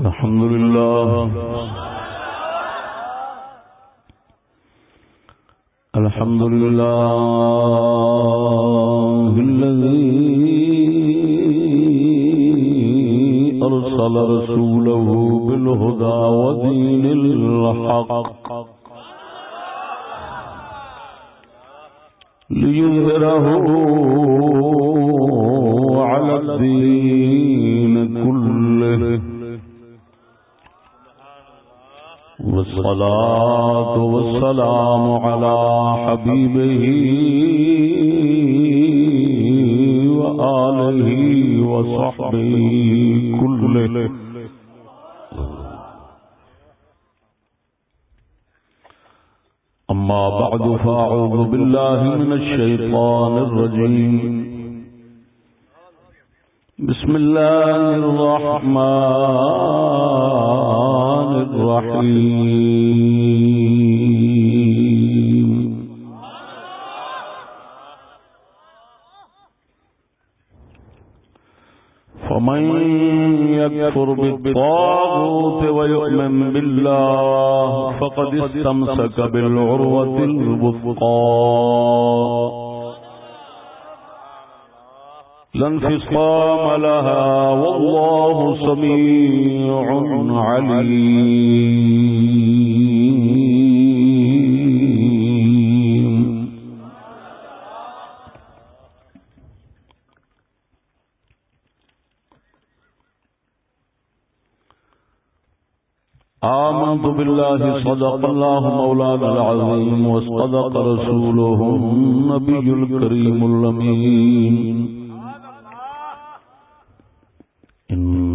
الحمد لله. الحمد لله الذي أرسل رسوله بالهدى ودين الحق ليظهره على الدين كله. والصلاة والسلام على حبيبه وآله وصحبه كله. أما بعد، فأعوذ بالله من الشيطان الرجيم. بسم الله الرحمن الرحيم. فمن يكفر بالطاغوت ويؤمن بالله فقد استمسك بالعروة الوثقى. لا لها والله سميع عليم. آمنت بالله صدق الله مولانا العظيم وصدق رسوله النبي الكريم اللمين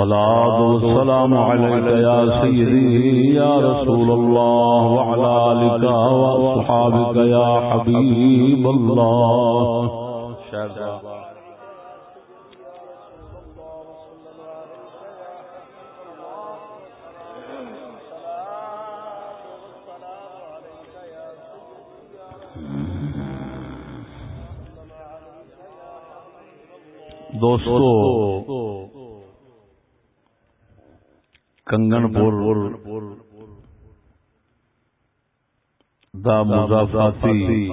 الصلاة والسلام عليك يا سيدي يا رسول الله وعلى آلك وأصحابك يا حبيب الله دوستو کنگن پور دا مضافاتی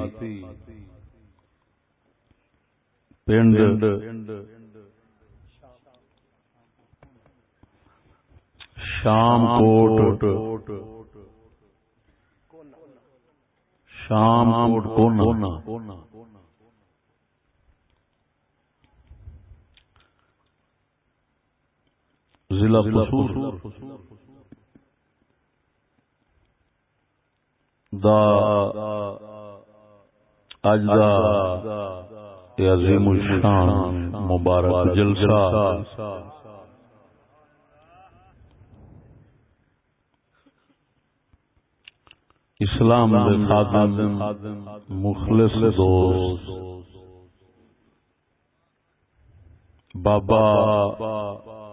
پنڈ شام کوٹ شام کوٹ کونا ضلع قصور۔ دا اج دا عظیم الشان مبارک جلسہ۔ اسلام دے خادم مخلص دوست۔ بابا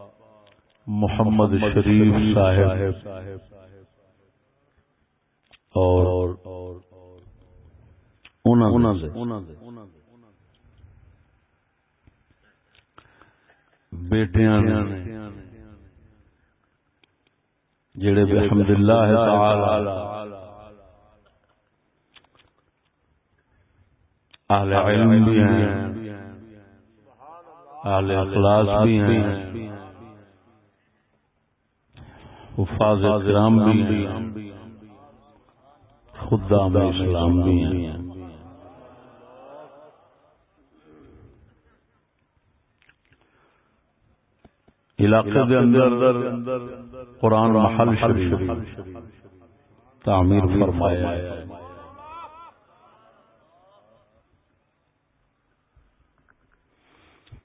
محمد شریف صاحب۔ اور بیٹیاں جڑے بحمد اللہ تعالی اہل علم بھی ہیں، اہل اخلاص بھی ہیں۔ حفاظ کرام بھی ہیں خدام اسلام بھی ہیں۔ علاقے دے اندر قرآن محل شریف تعمیر فرمایا ہے۔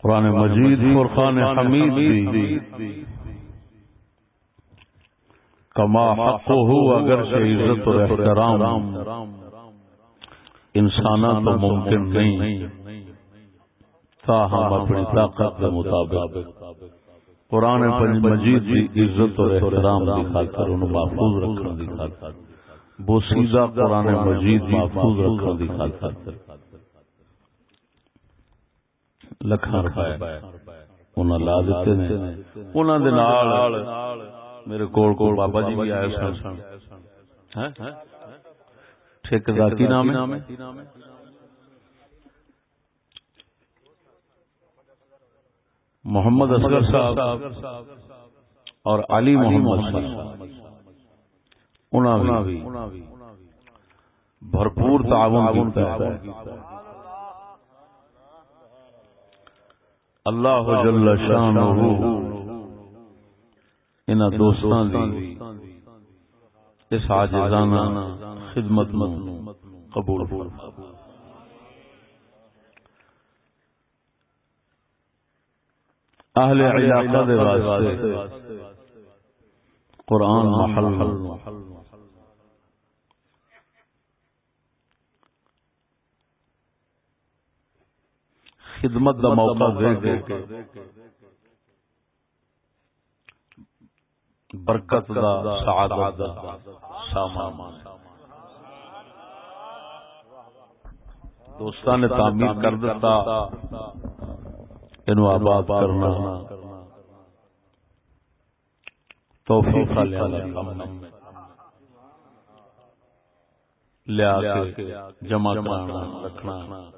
قرآن مجید فرقان حمید بھی۔ کما حق ہو اگر سے عزت اور احترام انسان تو ممکن نہیں۔ تھا ہم اپنی طاقت کے مطابق۔ قرآن مجید کی عزت اور احترام کی خاطر انہوں محفوظ رکھنے کی خاطر بوسیدہ قرآن مجید محفوظ رکھنے کی خاطر لکھان روپے انہوں لا دیتے ہیں انہوں دے نال میرے کول کول بابا جی بھی آئے سن ٹھیکیدار کی نام ہے؟ محمد اصغر صاحب اور علی محمد صاحب بھرپور تعاون کیتا ہے۔ اللہ جل شانہ ان دوستاں دی اس عاجزانہ خدمت قبول فرما۔ اہل علاقہ دے واسطے قرآن محل خدمت دا موقع دے کے برکت دا سعادت دا سامان دوستان نے تعمیر کر دیتا انو آباد کرنا۔ توفیق لیا کے جمع کرنا رکھنا۔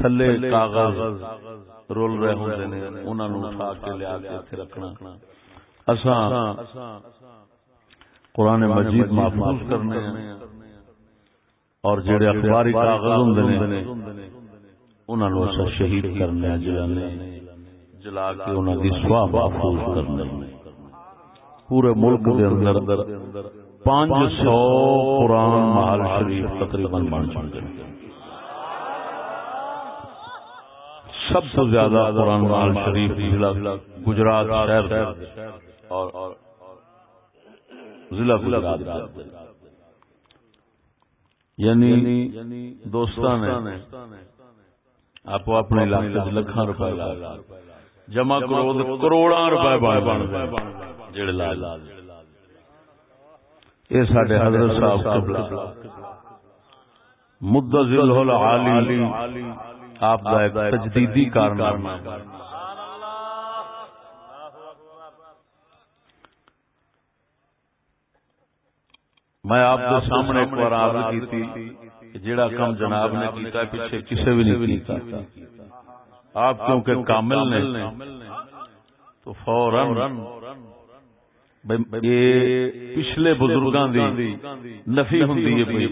تھلے کاغذ رول رہے ہوندے نے انہاں نو اٹھا کے لیا کے ایتھے رکھنا۔ اساں قرآن مجید محفوظ کرنے اور جڑے اخباری کاغذ ہوندے نے انہوں نے شہید کرنے جلانے جلا کے انہوں کی سواہ محفوظ کرنے پورے ملک دے اندر پانچ سو قرآن محل شریف تقریباً بن چکے سب سے زیادہ قرآن محل شریف ضلع گجرات شہر اور ضلع گجرات یعنی دوستان نے آپ اپنے علاقے لکھان روپے جمع کرو کروڑا روپے بن جڑے لال یہ سڈے حضرت صاحب مدت عالی۔ آپ کا ایک تجدیدی کارنامہ۔ میں آپ کے سامنے ایک بار عرض کی تھی جڑا کم جناب نے کیتا پیچھے کسے بھی نہیں کیتا۔ آپ کیونکہ کامل نے، تو فوراً پچھلے بزرگاں دی نفی ہوندی ہے پئی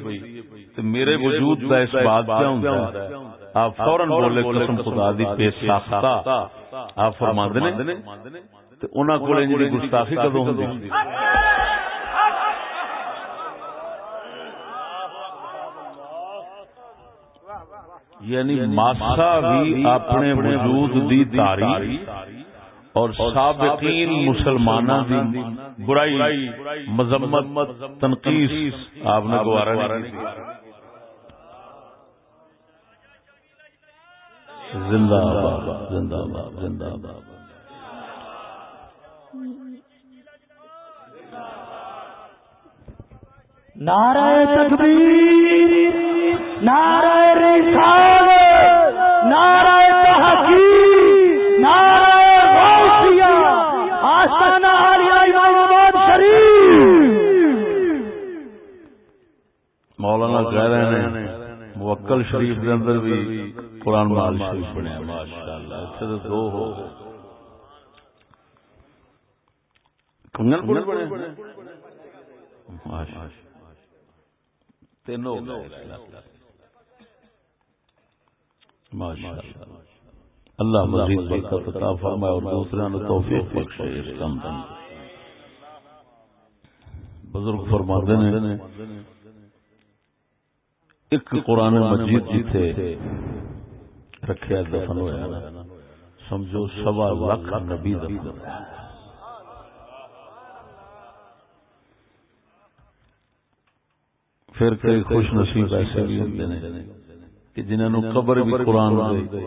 تے میرے وجود دا اس بات کیا ہوندا ہے۔ آپ فوراً بولے قسم خدا دی بے ساختہ آپ فرماندے نے تے انہاں کولے جڑی گستاخی کدوں ہوندی؟ یعنی ماسا بھی اپنے وجود دی تاریخ اور سابقین مسلمانہ دی برائی مذمت تنقیس آپ نے گوارا نہیں زندہ آباد زندہ آباد زندہ آباد۔ نعرہ تکبیر، نعرہ رسالت، نعرہ تحقیق، نعرہ غوثیہ، آستانہ امام آباد شریف۔ مولانا کہہ رہے ہیں موکل شریف کے اندر بھی قرآن مال شریف بنے ماشاء اللہ اتنے تو دو ہو۔ کنگن پور بنے ماشاء تینوں ہو گئے۔ اللہ مزید برکت عطا فرمائے اور دوسرے نے توفیق بخشے اس کام دن۔ بزرگ فرماتے ہیں ایک قرآن مجید جیتے رکھے دفن ہویا سمجھو، سوا لاکھ نبی دفن پھر کئی خوش نصیب ایسے بھی ہوتے ہیں کہ جنہوں نے قبر بھی قرآن دے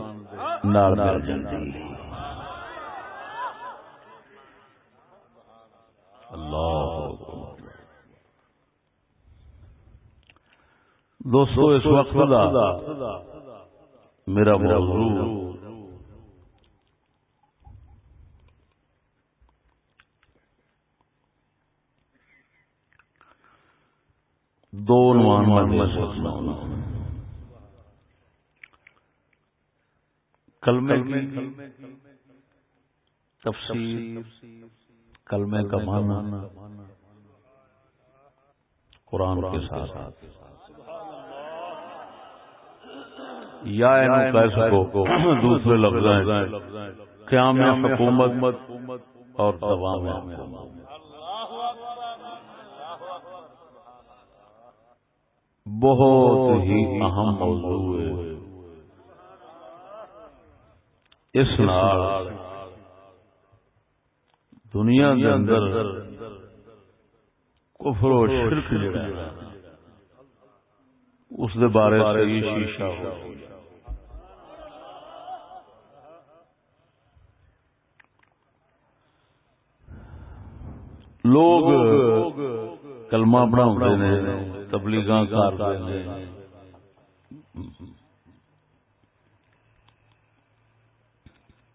اللہ۔ دوستو، اس وقت میرا موضوع دو کلمے کی تفصیل کلمے کا معنی قرآن کے ساتھ۔ یا کہہ سکو دوسرے لفظ قیام حکومت اور دوام حکومت۔ بہت ہی اہم موضوع ہے۔ اس نال دنیا کے اندر کفر و شرک جڑا اس دے بارے سے شیشہ ہو۔ لوگ کلمہ پڑھا تبلیغ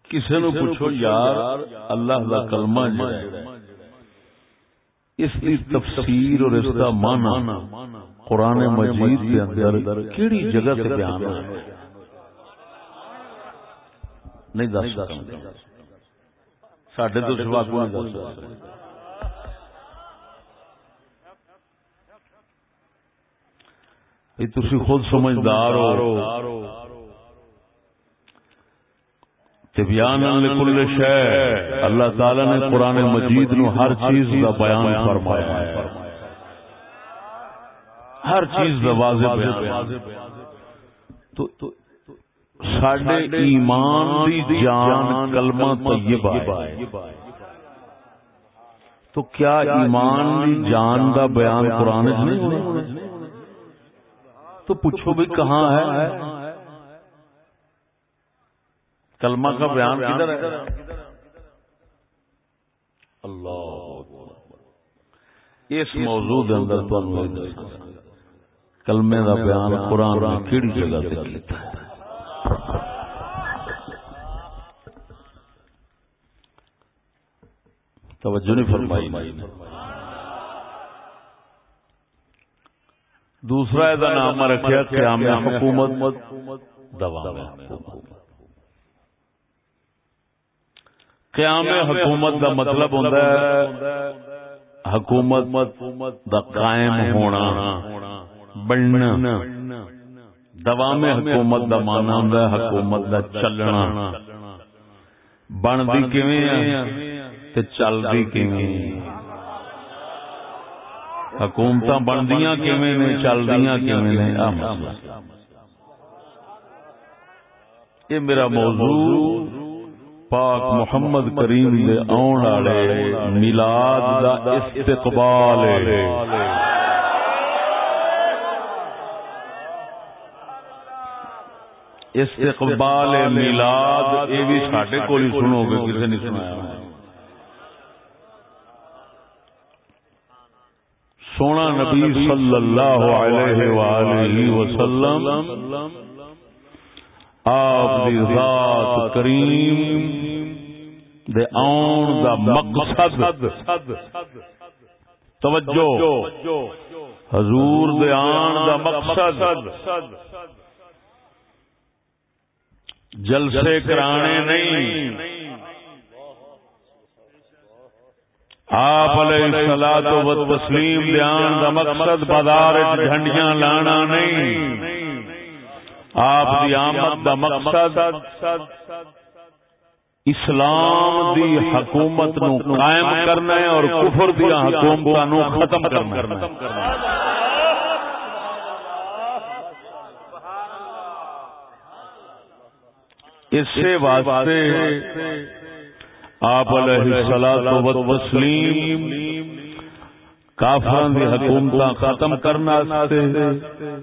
کسی نو پوچھو یار اللہ کا کلمہ اس کی تفسیر اور اس کا مانا قرآن مجید کے اندر کیڑی جگہ سے بیان ہے؟ نہیں دس سکتے سڈے تو سوا کو نہیں دس سکتے تھی خود سمجھدار ہو۔ بیان کل شہ اللہ تعالی نے قرآن مجید نو ہر چیز کا بیان فرمایا ہے۔ ہر چیز کا واضح تو سڈے ایمان دی جان کلمہ طیبہ ہے۔ تو کیا ایمان دی جان دا بیان قرآن نہیں تو پوچھو بھی کہاں ہے؟ کلمہ کا بیان کدھر ہے؟ اللہ اس موضوع دے اندر تو کلمے دا بیان قرآن میں کیڑی جگہ تے کیتا ہے؟ توجہ نہیں فرمائی دوسرا یہ نام رکھا قیام حکومت۔ قیام حکومت دا مطلب ہوتا ہے حکومت دا قائم ہونا بننا۔ دوام حکومت دا مانا ہوں حکومت دا چلنا۔ بنتی کیویں چلتی کیویں۔ حکومت بندیاں نے چلدیاں نے یہ میرا موضوع۔ پاک محمد کریم دے آن والے میلاد دا استقبال ہے۔ استقبال میلاد، یہ بھی سڈے کو سنو گے کسی نے سنایا۔ سونا نبی صلی اللہ علیہ وآلہ وسلم آپ دی ذات کریم دے آن دا مقصد. توجہ. حضور دے آن دا مقصد. جلسے کرانے نہیں. آپ سلاد و تسلیم دھیان دا مقصد بازار جھنڈیاں لانا نہیں. آپ دی آمد دا مقصد اسلام دی حکومت نو قائم کرنا ہے اور کفر دیا حکومت نو ختم کرنا اس سے واسطے آپ علیہ السلام و تسلیم کافران دی حکومت ختم کرنا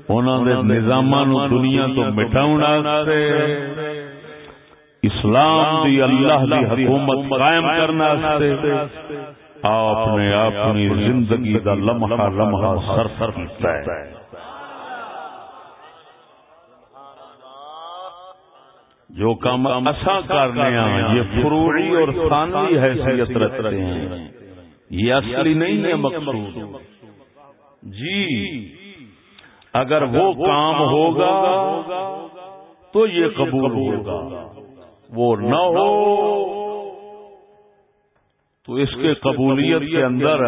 انہوں نے نظام دنیا تو مٹاؤنا اسلام دی اللہ دی حکومت قائم کرنا آپ نے اپنی زندگی دا لمحہ لمحہ سر سر کیتا ہے۔ جو کام اساں کرنے ہیں یہ فروعی اور ثانوی حیثیت رکھتے ہیں۔ یہ اصلی نہیں ہے مقصود۔ جی۔ اگر وہ کام ہوگا تو یہ قبول ہوگا۔ وہ نہ ہو تو اس کے قبولیت کے اندر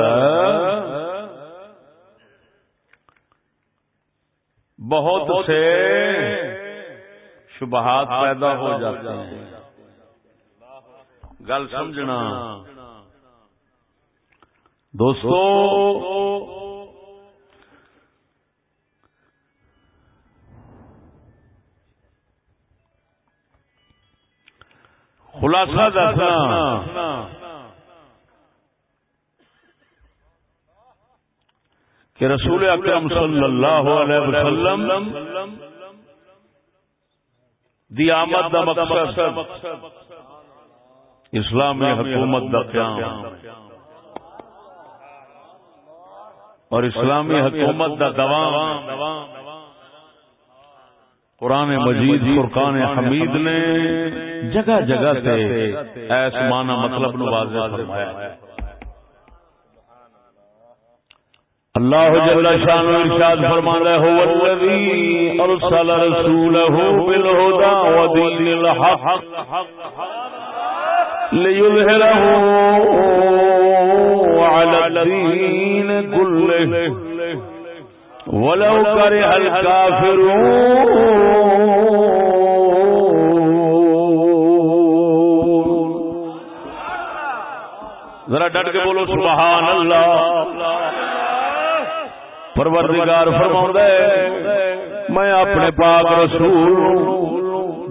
بہت سے شبہات پیدا ہو جاتے ہیں۔ گل سمجھنا۔ دوستو، خلاصہ دسنا کہ رسول اکرم صلی اللہ علیہ وسلم دی آمد دا مقصد، اسلامی حکومت دا قیام۔ اور اسلامی حکومت دا دوام قرآن مجید فرقان حمید نے جگہ جگہ سے ایس مانا مطلب نوازہ فرمایا۔ اللہ جل شان ارشاد فرماتا ہے هو الذی ارسل رسوله بالهدى ودين الحق ليظهره على الدين كله. ولو كره الكافرون. ذرا ڈٹ کے بولو سبحان اللہ. پروردگار فرماؤں میں اپنے پاک رسول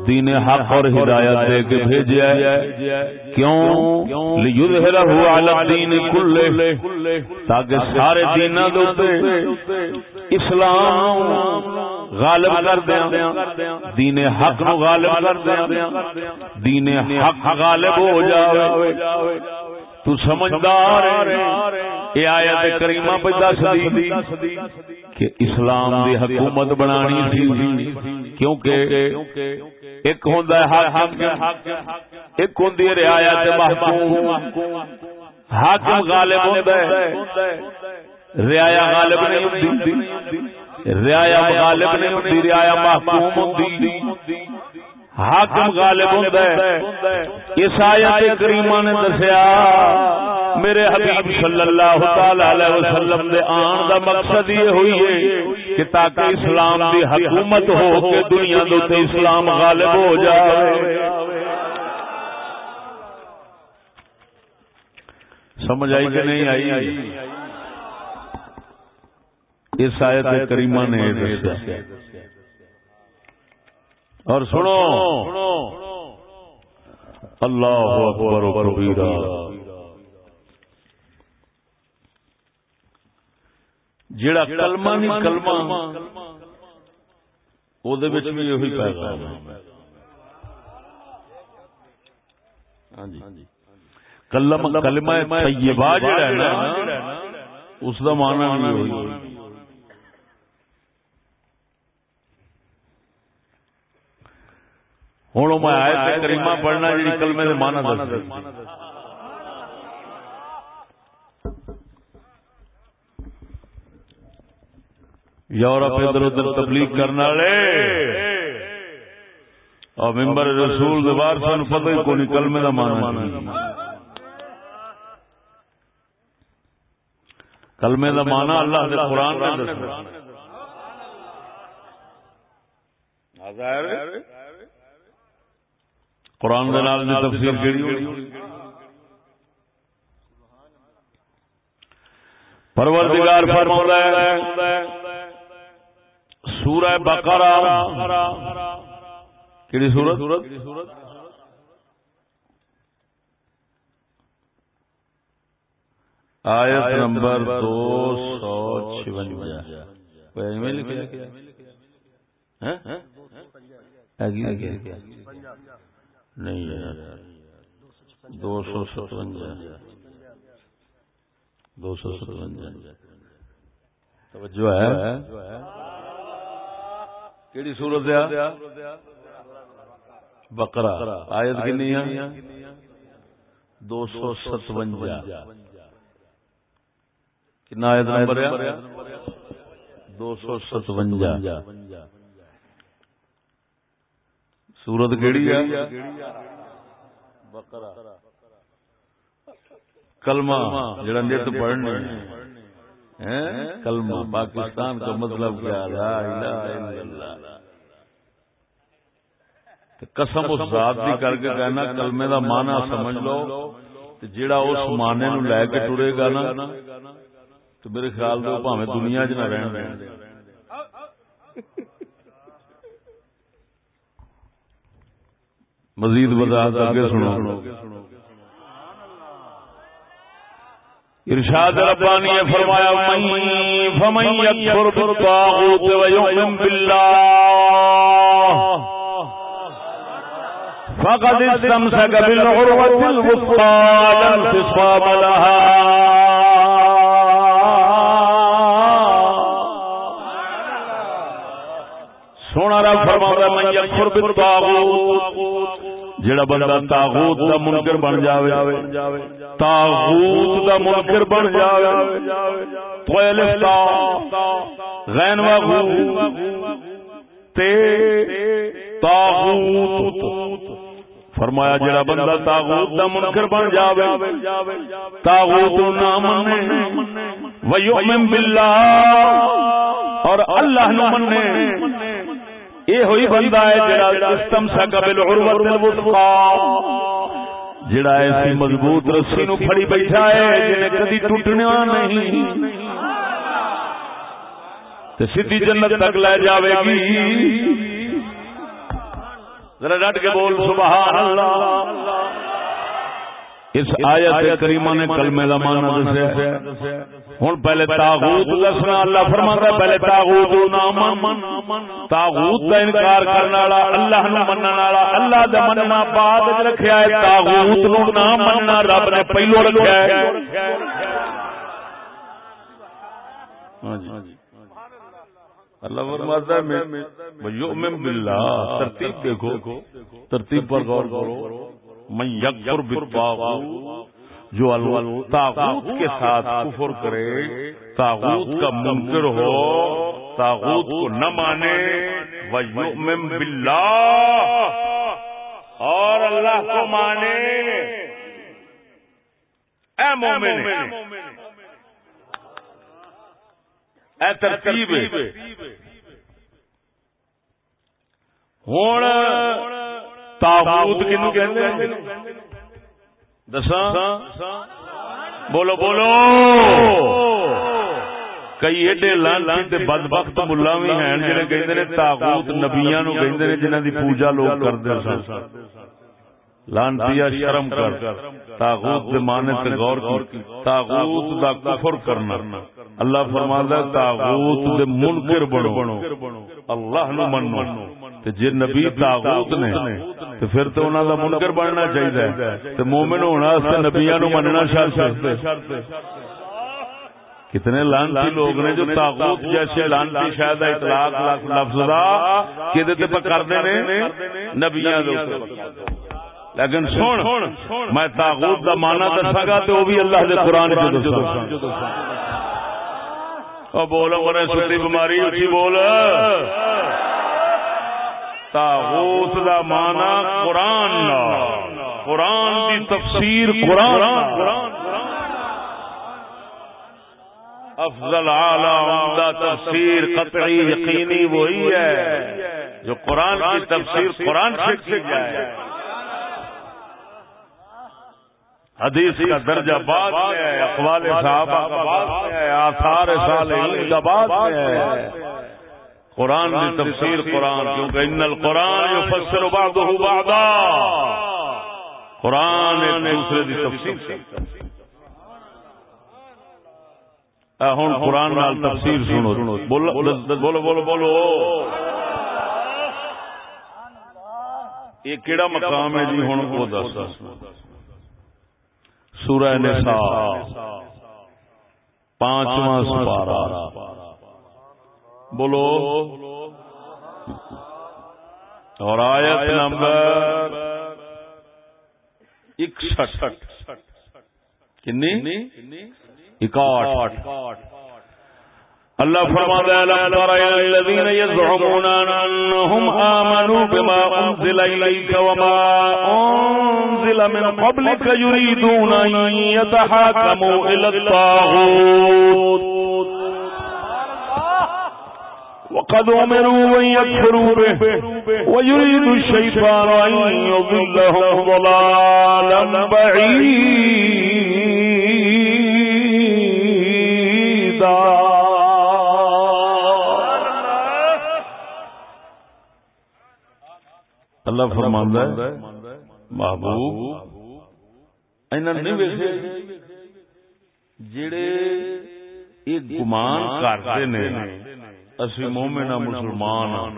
دین حق اور ہدایت دے کے بھیجا کیوں؟ لیظہرہ علی الدین کلے تاکہ سارے دیناں دے اسلام غالب کر دیا۔ دین حق نو غالب کر دیا۔ دین حق غالب ہو جاوے۔ تو سمجھدار یہ آیت کریمہ پہ دس دی کہ اسلام دی حکومت بنانی تھی۔ کیونکہ ایک ہوں ایک ہوں رعایت محکوم۔ حاکم غالب ہوتا ہے۔ رعایا غالب نہیں ہوتی رعایا غالب نہیں ہوتی رعایا محکوم ہوتی حاکم غالب ہوتا ہے۔ اس آیت کریمہ نے دسیا، میرے حبیب صلی اللہ تعالی علیہ وسلم دے آن دا مقصد یہ ہوئی ہے کہ تاکہ اسلام دی حکومت ہو کے دنیا دے تے اسلام غالب ہو جائے سمجھ آئی کہ نہیں آئی؟ اس آیت کریمہ نے دسیا۔ اور سنو۔ اللہ اکبر و کبیرہ۔ جڑا کلمہ نہیں کلمہ او دے وچ بھی یہی پیغام ہے۔ ہاں جی۔ کلمہ کلمہ طیبہ جڑا ہے نا، اس دا معنی نہیں ہوئی۔ ہوں میں آئے کریمہ پڑھنا جی کلمے معنی دس یورپ ادھر ادھر تبلیغ کرنے والے۔ اور ممبر رسول دوبار سن پتہ ہی کون کلمے کا مانا کلمے کا مانا اللہ دے قرآن میں قرآن تفسیر کیڑی پروردگار فرماتا ہے سورہ بقرہ کیڑی سورت؟ آیت نمبر دو سو چونجا نہیں دو سو ستوجا دو سو ستوجا توجہ ہے. کیڑی صورت ہے؟ بقرہ. آیت کنی ہے؟ دو سو ستوجا کنا آیت نمبر ہے؟ دو سو ستوجا سورت کیڑی ہے کلمہ جڑا نت پڑھنے کلمہ پاکستان کا مطلب کیا؟ لا الہ الا اللہ۔ قسم اس ذات دی کر کے کہنا کلمے دا معنی سمجھ لو۔ جڑا اس معنی نو لے کے ٹرے گا نا تو میرے خیال دو پاویں دنیا چ نہ رہن مزید وضاحت آگے سنو۔ ارشاد ربانی نے فرمایا من فمن یکفر بالطاغوت ویؤمن باللہ. فقد استمسك بالعروة الوثقى لا انفصام لها۔ سونا رب فرماتا من یکفر بالطاغوت جڑا بندہ تاغوت دا منکر بن جاوے تاغوت دا منکر بن جاوے۔ طویل غین و تے تاغوت۔ فرمایا جڑا بندہ تاغوت دا منکر بن جاوے تاغوت نہ منے و یؤمن باللہ۔ اور اللہ نو منے یہ ہوئی بندہ ہے جڑا سسٹم سا قبل عروت الوثقا جڑا ایسی مضبوط رسی نو پھڑی بیٹھا ہے جنہیں کدی ٹوٹنا نہیں۔ تے سیدھی جنت تک لے جاوے گی۔ ذرا ڈٹ کے بول سبحان اللہ۔ اس آیت کریمہ نے کلمے کا مانا دسیا۔ ہوں پہلے تاغوت دسنا اللہ فرماتا پہلے تاغوت نہ من۔ تاغوت کا انکار کرنے والا اللہ نو منن والا، اللہ دا مننا بعد وچ رکھیا ہے۔ تاغوت نو نہ مننا رب نے پہلو رکھیا ہے۔ ہاں جی۔ اللہ فرماتا ہے، میں یؤمن باللہ ترتیب دیکھو۔ ترتیب پر غور کرو۔ من یکفر بالطاغوت، جو تاغوت کے ساتھ کفر کرے تاغوت کا منکر ہو تاغوت کو نہ مانے، ویؤمن باللہ، اور اللہ کو مانے۔ اے مومن، اے ترتیب۔ ہوں تاغوت کنو کہندے دسا بولو بولو کئی ایڈے لانتی بدبخت ملا بھی ہیں جڑے کہندے نے تاغوت نبیاں نو کہندے نے جنہاں دی پوجا لوگ کردے سن۔ لانتیا شرم کر۔ تاغوت دے معنی تے غور کی۔ تاغوت دا کفر کرنا۔ اللہ فرماندا ہے تاغوت دے منکر بنو۔ اللہ نو منو۔ تے جے نبی تاغوت نے تے پھر تو انہاں دا منکر بننا چاہیے تے مومن ہونا واسطے نبیاں نو مننا شرط ہے۔ کتنے لانتی لوگ نے جو تاغوت جیسے لانتی شاید اطلاق لفظ دا کدے تے پکڑدے نے نبیاں دے لیکن سن میں تاغوت دا مانا دسا گا تو بھی اللہ دے قرآن کے دسا بولو مرے ستی بیماری اسی بول۔ تاغوت دا مانا قرآن قرآن دی تفسیر قرآن افضل اعلی عمدہ تفسیر قطعی یقینی وہی ہے جو قرآن کی تفسیر قرآن سے کی جائے۔ حدیث کا درجہ بعد میں ہے اقوال صحابہ کا بعد میں ہے آثار صالحین کا بعد میں ہے۔ قرآن کی تفسیر قرآن کیونکہ ان القرآن یفسر بعضه بعضا۔ قرآن ایک دوسرے کی تفسیر ہوں قرآن نال تفسیر سنو۔ بولو بولو بولو بولو یہ کیڑا مقام ہے جی؟ ہوں وہ دس۔ سورہ نساء۔ پانچواں سپارہ۔ بولو۔ اور آیت نمبر اکسٹھ۔ کنی؟ اکاٹھ۔ اللہ فرماتا ہے الذين يزعمون بما وما من قبلك يريدون يتحاكموا الطاغوت۔ وقد امروا ان يكفروا به ويريد الشيطان ان يضلهم ضلالا بعيدا. اللہ فرماندا ہے محبوب انہاں نہیں ویکھے جڑے یہ گمان کرتے نے اسی مومن مسلمان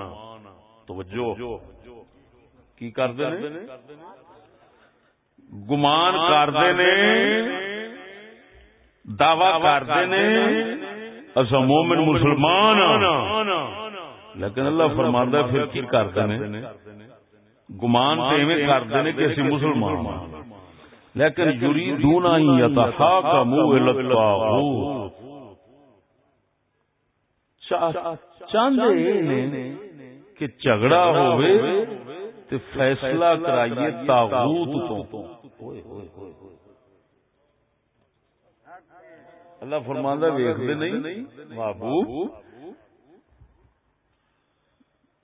توجہ۔ کی کرتے نے؟ گمان کرتے نے۔ دعوی کرتے نے۔ اصا مومن مسلمان لیکن اللہ فرماندہ پھر کی کرتے ہیں گمان تو ایویں کرتے ہیں کہ اسی مسلمان لیکن یوری دونا ہی یتحا کا منہ چاہتے کہ جھگڑا ہوئے تے فیصلہ کرائیے تاغوت تو۔ اللہ فرماندہ ویختے نہیں؟ محبوب؟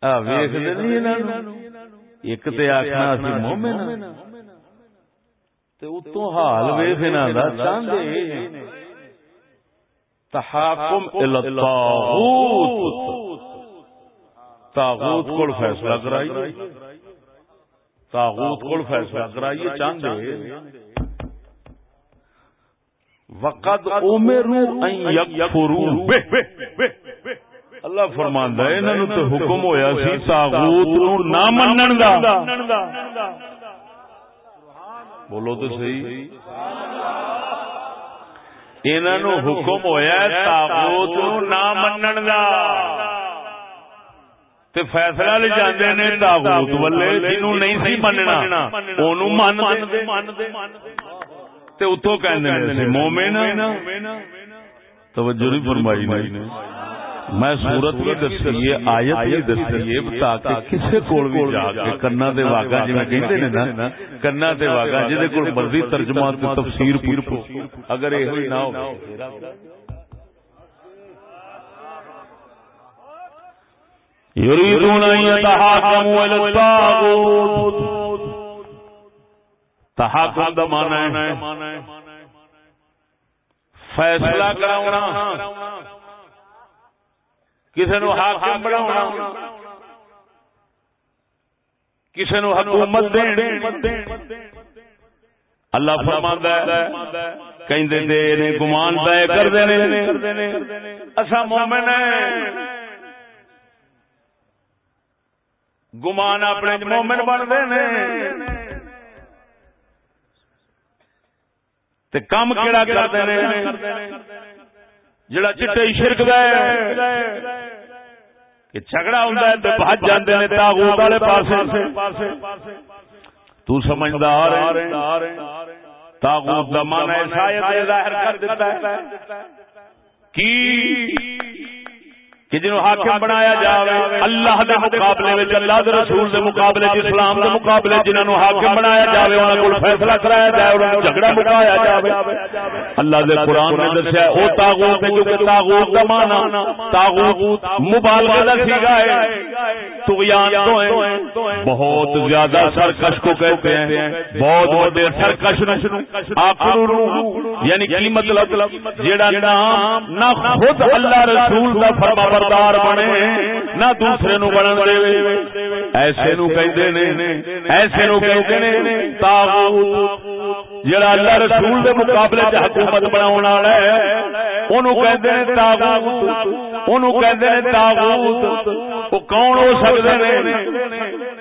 ویختے نہیں ایک تے آخنا اسی مومن تے اتوں حال ویخ انہاں چاہتے تحاکم الطاغوت. تاغوت کو فیصلہ کرائیے. تاغوت کو فیصلہ کرائیے چاہتے وقد امروا ان يكفروا اللہ فرماندا ہے انہاں نو تے حکم ہویا سی تاغوت نو نہ منن دا بولو تو صحیح۔ انہاں نو حکم ہویا ہے تاغوت نو نہ منن دا تے فیصلہ لے جاندے نے تاغوت والے جنوں نہیں سی مننا اونوں من دے تے اتوں کہندے نے مومن توجہ نہیں فرمائی نہیں میں سورت بھی دسی ہے آیت بھی دسی ہے تاکہ کسے کول بھی جا کے کنا دے واگا جویں کہندے نے نا کنا دے واگا جے کول مرضی ترجمہ تے تفسیر پوچھو۔ اگر ایہو نہ ہو۔ یریدون ان یتحاکموا الی الطاغوت۔ تحاکم دا معنی ہے۔ فیصلہ کراونا کسی نو حاکم بناونا کسی نو حکومت دین۔ اللہ فرماندا ہے کہندے دے نے گمان طے کردے نے۔ اسا مومن ہیں۔ گمان اپنے مومن بنتے نے۔ تے کم کیڑا جڑا چٹے شرک دا ہے کہ جھگڑا ہوندا ہے تے بھج جاندے نے تاغوت والے پاسے تو سمجھدار ہے تاغوت دا معنی ہے شاید ظاہر کر دیتا ہے کی کہ جنہوں حاکم بنایا جاوے اللہ دے مقابلے وچ اللہ دے رسول دے مقابلے وچ اسلام دے مقابلے جنہوں حاکم بنایا جاوے انہاں کول فیصلہ کرایا جائے انہاں جھگڑا مکایا جاوے اللہ دے قرآن نے دسیا او تاغوت ہے جو تاغوت دا معنی تاغوت مبالغہ دا سیگا ہے طغیان تو ہیں بہت زیادہ سرکش کو کہتے ہیں بہت بڑے سرکش نو آخر یعنی کی مطلب جیڑا نام نہ خود اللہ رسول دا فرما بردار بنے نہ دوسرے نو بنن دے ایسے نو کہندے نے ایسے نو کہندے نے تاغوت جڑا اللہ رسول دے مقابلے چ حکومت بناون والا ہے اونوں کہندے نے تاغوت اونوں کہندے نے تاغوت او کون ہو سکدے نے؟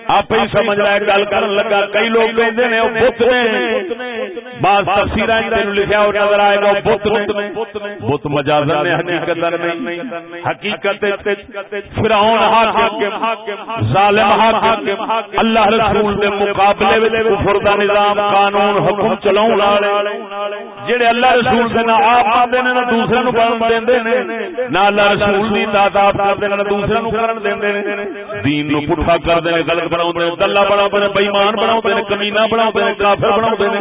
آپ ہی سمجھ رہا ہے گل کر لگا کئی لوگ کہندے نے او بت نے۔ بعض تفسیراں تینوں لکھیا ہو نظر آئے گا بت نے۔ بت مجازن نے حقیقت نہیں۔ حقیقت فرعون حاکم، ظالم حاکم، اللہ رسول دے مقابلے وچ کفر دا نظام، قانون، حکم چلاون والے، جڑے اللہ رسول دے نہ آپ مانتے نے نہ دوسرے نو کرن دیندے نے نہ اللہ رسول دی اطاعت آپ کردے نے نہ دوسرے نو کرن دیندے نے دین نو پٹھا کردے نے غلط بناوندے نے دلہ بناوندے نے بے ایمان بناوندے نے کمینہ بناوندے نے کافر بناوندے نے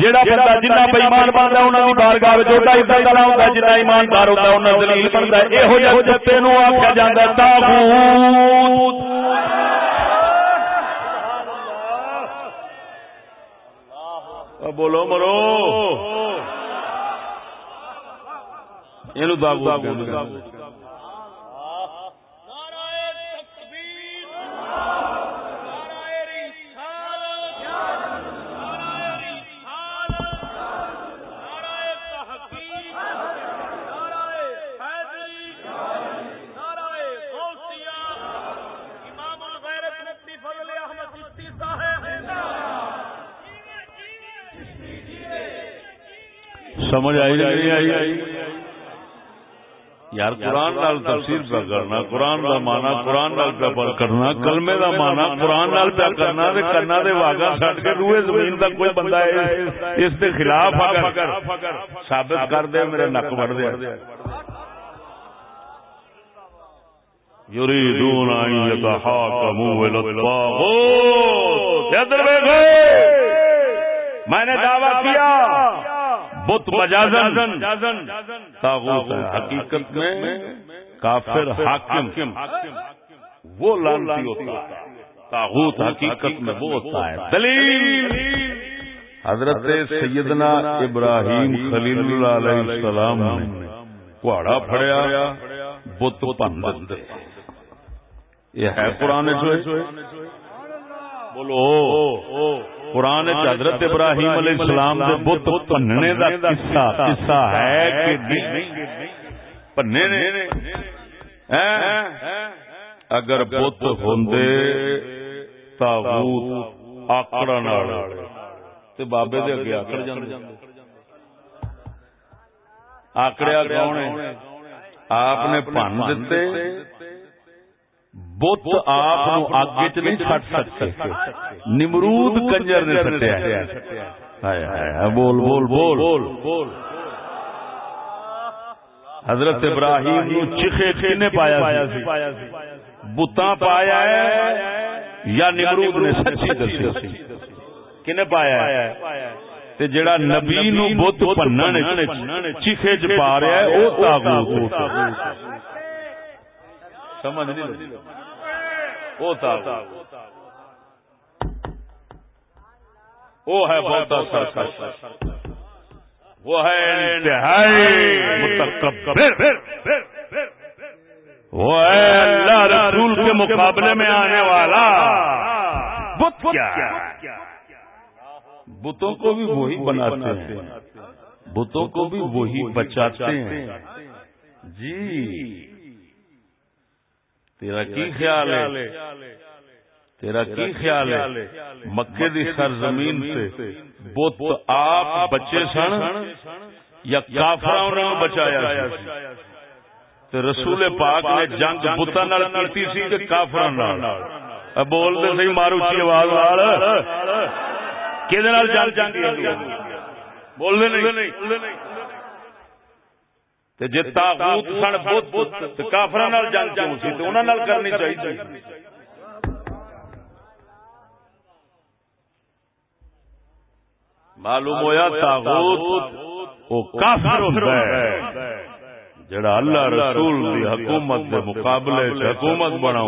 جیڑا بندہ جنہ بے ایمان بندا انہاں دی بارگاہ وچ اوڈا عزت والا ہوندا جنہ ایماندار ہوندا انہاں ذلیل بندا ایہو جہے جتے نو جاندا تاغوت بولو مرو۔ یہ سمجھ آئی نہیں آئی؟ یار قرآن نال تفسیر پہ کرنا قرآن دا مانا قرآن نال پہ کرنا کلمے دا مانا قرآن نال پہ کرنا دے کرنا دے واگا چھٹ کے روئے زمین دا کوئی بندہ ہے اس دے خلاف اگر ثابت کر دے میرے نک بڑھ دے۔ یریدون ان یتحاکموا الی الطاغوت۔ دیکھو میں نے دعویٰ کیا۔ بت مجازن. تاغوت ہے. حقیقت میں کافر حاکم. وہ لانتی ہوتا ہے. تاغوت حقیقت میں وہ ہوتا ہے. دلیل. حضرت سیدنا ابراہیم خلیل اللہ علیہ السلام نے کوڑا پھڑیا. بت پند یہ ہے قرآن جو بولو قرآن حضرت ابراہیم علیہ السلام دے بت پننے دا قصہ قصہ ہے کہ پنے نے اگر بت ہوندے تاغوت آکڑن والے تے بابے دے اگے آکڑ جاندے۔ آکڑیا کون ہے آپ نے پن دیتے بت آپ اگ چ نہیں چٹ سکتے نمرود کنجر نے سٹیا بول بول بول بول حضرت ابراہیم نو چیخے کھینے پایا بتا پایا ہے؟ یا نمرود نے سچی دسی؟ کنے پایا ہے؟ تے جڑا نبی نو بت پنن چیخے چ پا رہا ہے او تاغوت۔ سمجھ نہیں وہ وہ۔ ہے بہت سرکش۔ وہ ہے انتہائی وہ ہے اللہ رسول کے مقابلے میں آنے والا۔ بت کیا بتوں کو بھی وہی بناتے ہیں۔ بتوں کو بھی وہی بچاتے ہیں۔ جی۔ تیرا کی خیال ہے؟ تیرا کی خیال ہے؟ مکے دی سرزمین سے بت آپ بچے سن یا کافر نے بچایا تے رسول پاک نے جنگ بتا نال کرتی سی کہ کافر نال۔ بول دے صحیح مارو کی آواز نال۔ کدے نال جنگ جنگ بول دے نہیں۔ جی تاغوت سن بت جنگ کیوں سی تو انہوں نال کرنی چاہیے معلوم ہوا تاغوت وہ کافر ہے۔ جڑا اللہ رسول دی حکومت دے مقابلے حکومت بنا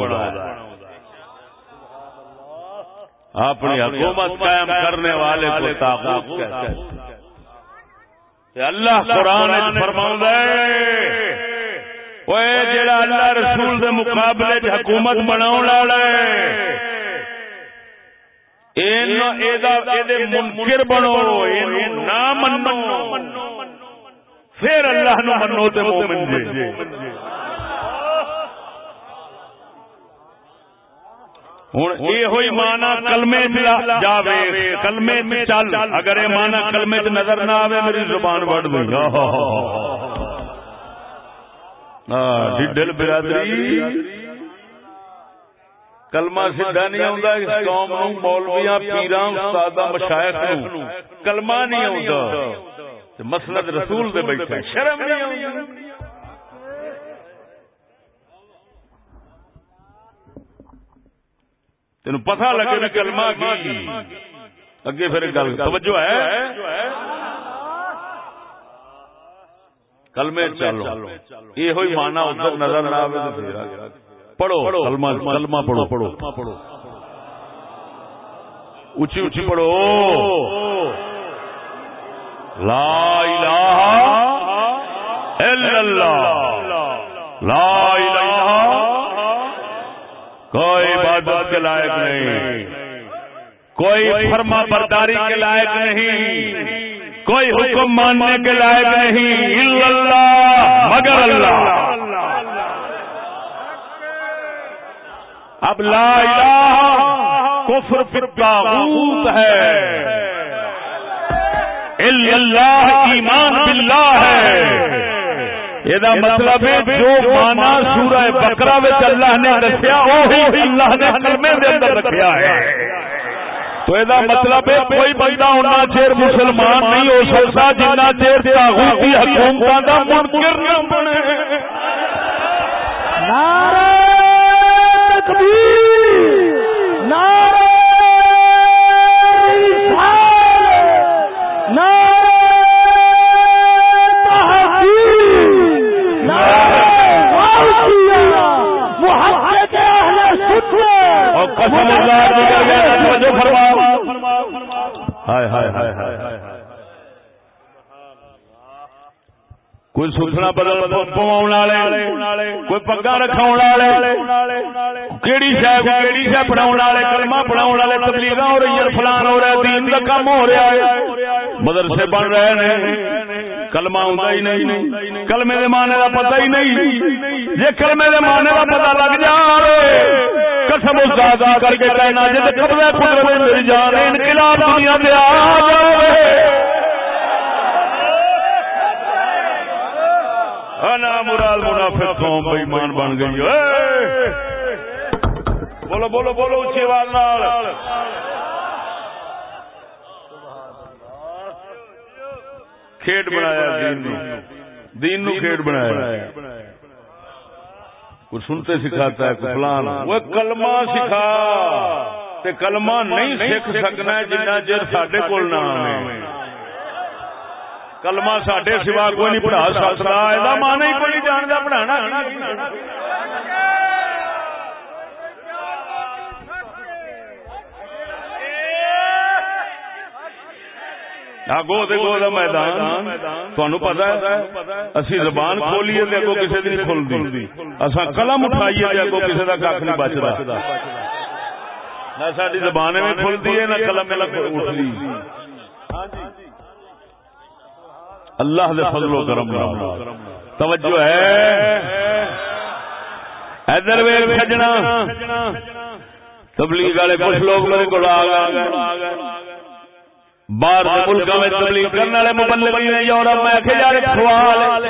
اپنی حکومت قائم کرنے والے کو تاغوت کہتے ہیں۔ اللہ قرآن فرما جڑا اللہ رسول دے مقابلے چ حکومت بناؤ والا منکر بنو نہ منو پھر اللہ نو منو تے مومن جے ہوں یہ مانا کلمے جاوے کلمے میں چل۔ اگر یہ مانا کلمے چ نظر نہ میری زبان دوں ڈل برادری۔ کلمہ سیدھا نہیں آتا اس قوم مولویاں پیراں استاداں مشائخ نو کلمہ نہیں آتا مسند رسول دے بیٹھے۔ شرم نہیں آتی تین پتا لگے بھی کلمہ کی۔ اگے پھر گل، توجہ ہے؟ کلمے چلو۔ یہ ہوئی مانا ادھر نظر نہ آئے پڑھو، کلمہ کلمہ پڑھو پڑھو۔ پڑھو اچھی اچھی پڑھو۔ لا الہ الا اللہ۔ لا الہ کوئی عبادت کے لائق نہیں۔ کوئی فرما برداری کے لائق نہیں۔ کوئی حکم ماننے کے لائق نہیں۔ اللہ، مگر اللہ۔ اب لا الہ کفر پھر تاغوت ہے۔ اللہ، ایمان باللہ ہے۔ یہ مطلب جو مانا سورہ بکرا اللہ نے دسیا اللہ نے کلمے دے اندر رکھیا ہے تو یہ مطلب ہے کوئی بندہ ہونا چیر مسلمان نہیں ہو سکتا جنہ چیر تاغوتی حکومت کا منکر نہ بنے نعرہ تکبیر کوئی سوچنا بدل کوئی پگا رکھا کیڑی شہ کیڑی شہ پڑھاؤ والے، کلمہ پڑھاؤ والے تبلیغ ہو رہی ہے فلان ہو رہا ہے، دین کا کام ہو رہا ہے۔ مدرسے بن رہے ہیں کلمہ ہوں ہی نہیں۔ کلمے دے معنی کا پتہ ہی نہیں۔ جی کلمے دے معنی کا پتہ لگ جائے قسم اس زیادہ کر کے کہنا جی قبضہ قدرت میری جان، انقلاب دنیا دے آ جاوے۔ ہاں انا مراد منافق قوم بے ایمان بن گئی۔ بولو بولو بولو اچھی آواز نال۔ کھیڈ بنایا دین نو۔ دین نو کھیڈ بنایا۔ کوئی سنتے سکھاتا ہے، کوئی فلان وہ کلمہ سکھا۔ تے کلمہ نہیں سیکھ سکنا جنہ چر سڈے کول نہ کلمہ سڈے سوا کوئی نہیں پڑھا سکتا۔ یہ مان ہی کوئی نہیں جانتا پڑھانا۔ گو دے گو دا میدان تہن پتا اسی زبان کھولیے اگو کسی کی نہیں کھلتی اصا قلم اٹھائیے اگو کسی کا کھ نہیں بچتا نہ ساری زبان میں کھلتی ہے، نہ قلم میں اٹھتی اللہ دے فضل و کرم توجہ ہے۔ ادھر ویل سجنا۔ تبلیغ والے کچھ لوگ میرے کو آ گئے۔ باہر ملک میں تبلیغ کرنے والے مبلغین ہیں، یورپ میں کہ یار سوال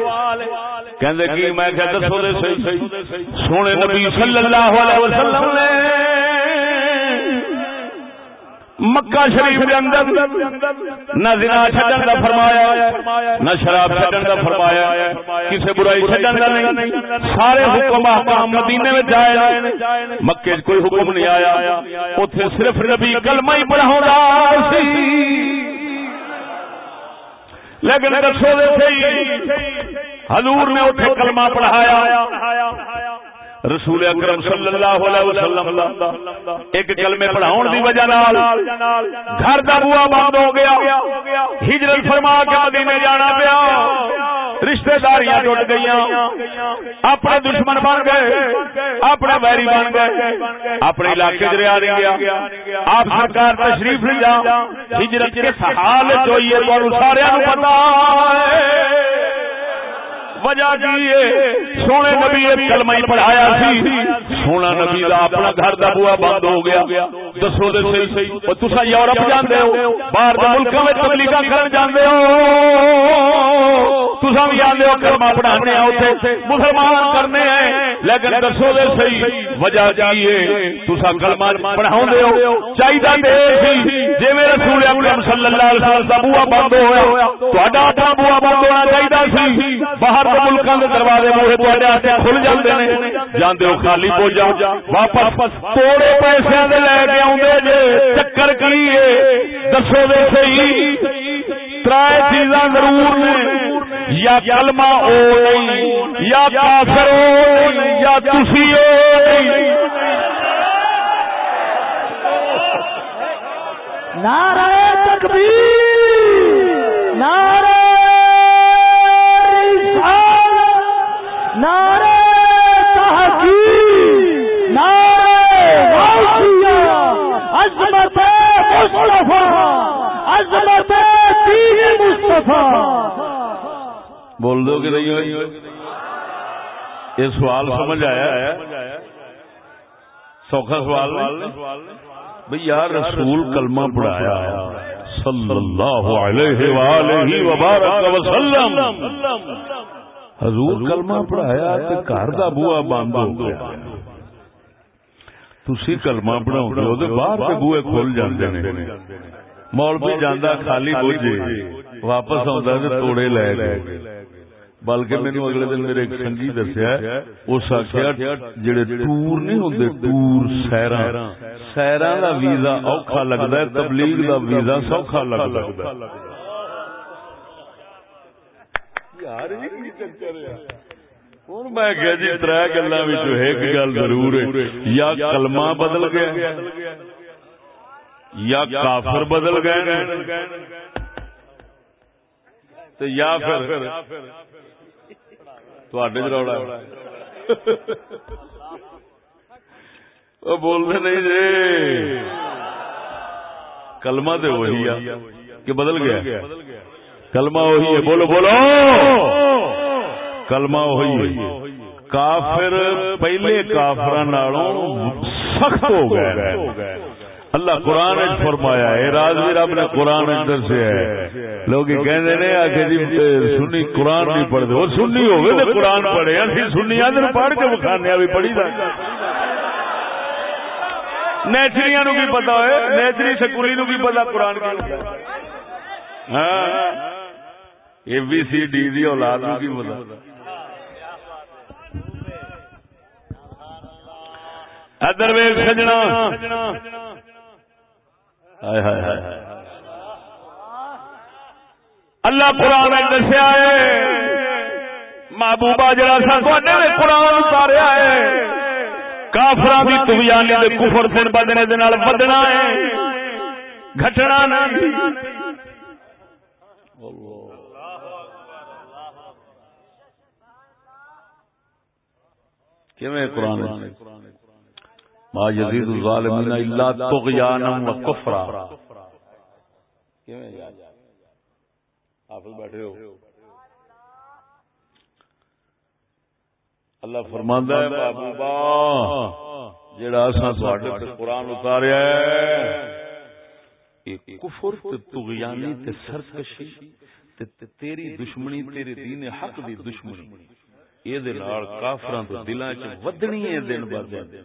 کہندے کہ میں کہ دسو دے صحیح، سونے نبی صلی اللہ علیہ وسلم نے مکہ شریف کے اندر نہ زنا چھڈن دا فرمایا نہ شراب چھڈن دا فرمایا کسے برائی چھڈن دا نہیں۔ سارے حکم احکام مدینے میں جائے مکے وچ کوئی حکم نہیں آیا۔ اوتھے صرف نبی کلمہ ہی پڑھاوندا سی۔ لیکن رسول سے حضور نے اوتھے کلمہ پڑھایا۔ رسول اکرم صلی اللہ علیہ وسلم ایک کلمے پڑھاؤ دی وجہ نال گھر دا بوا بند ہو گیا۔ ہجرت فرما کے مدینے جانا پیا۔ رشتے داریاں ٹوٹ گئی اپنے دشمن بن گئے۔ اپنے ویری بن گئے۔ اپنے علاقے چ رہا نہیں گیا۔ آپ سرکار تشریف لیا ہجرت کے حال جو یہ چوئیے سارے پتا وجہ کی سونے نبی کلمہ ہی پڑھایا سی۔ سونا نبی دا اپنا گھر دا بوا بند ہو گیا۔ دسو دے صحیح تسا یورپ جاندے ہو۔ باہر دے ملکاں وچ تبلیغاں کرن جاندے ہو۔ تسا بھی جاندے ہو کلمہ پڑھانے آ اوتھے۔ مسلمان کرنے ہیں۔ لیکن دسو دے صحیح۔ وجہ کی ہے؟ تسا کلمہ پڑھاوندے ہو۔ چاہیدا تے سی۔ جے رسول اکرم صلی اللہ علیہ وسلم دا بوا بند ہویا تہاڈا اپنا بوا بند ہونا چاہیدا سی۔ باہر ملکوں کے دروازے موہے کھل جاتے ہیں جانے ہو خالی ہو جا واپس توڑے پیسے لے کے آدھے جے۔ چکر کی دسو دے سی تر چیزاں ضرور نے۔ یا کلمہ او نہیں، یا کافر او نہیں، یا تسی او نہیں۔ نعرہ تکبیر، نعرہ نعرہ تحقیق، نعرہ عظمت مصطفیٰ، عظمت دین مصطفیٰ۔ بول دو کہ نہیں ہوئی؟ یہ سوال سمجھ آیا ہے۔ سوکھا سوال بھئی یار رسول کلمہ پڑھایا۔ صلی اللہ علیہ وآلہ وبارک وسلم۔ حضور کلمہ پڑھایا تے گھر دا بوا بند ہو گیا۔ تسی کلمہ پڑھاؤ او باہر تے بوئے کھل جاندے نے۔ مولوی جاندا خالی بوجھے۔ واپس آندا تے توڑے لے گئے۔ بلکہ مینو اگلے دن میرے ایک سنگی دسیا اس آخیا جڑے ٹور نہیں ہوندے ٹور سیراں۔ سیراں۔ دا ویزا اوکھا لگدا ہے تبلیغ دا ویزا سوکھا لگدا ہے۔ میں کیا جی تر گلا ایک گل ضرور ہے یا کلمہ بدل گیا یا کافر بدل گئے یا پھر روڑا بولتے نہیں جی کلمہ تو وہی ہے کہ بدل گیا کلمہ وہی ہے، بولو بولو! کلمہ وہی ہے۔ کافر پہلے کافر سخت ہو گئے۔ اللہ قرآن فرمایا ہے راج بھی رب نے قرآن دسیا ہے۔ لوگ کہتے ہیں آ کے جی سنی قرآن نہیں پڑھتے وہ سنی ہوگی تو قرآن پڑھے، اسی سنی آدھے پڑھ کے بخانے بھی پڑھی جا نیچری نو کی پتا ہے نیچری سکولی نو کی پتا قرآن کی ہاں۔ اے بی سی ڈی دی اولاد کی پتا ادر ویگ سجنا اللہ قرآن دسیا ہے محبوبہ جڑا سا قرآن اتاریا ہے کافر بھی تبیانی کفر دن بدنے دن بدنا ہے گھٹنا نہیں قرآن ما یزید الظالمین الا طغیانا و کفرا حافظ بیٹھے ہو۔ اللہ فرماندا ہے محبوبا جڑا اساں تواڈے تے قرآن اتاریا ہے کفر تے طغیانی تے سرکشی تے تیری دشمنی تیرے دین حق دی دشمنی۔ کافر دلان چ ودنی ہے دن ب دن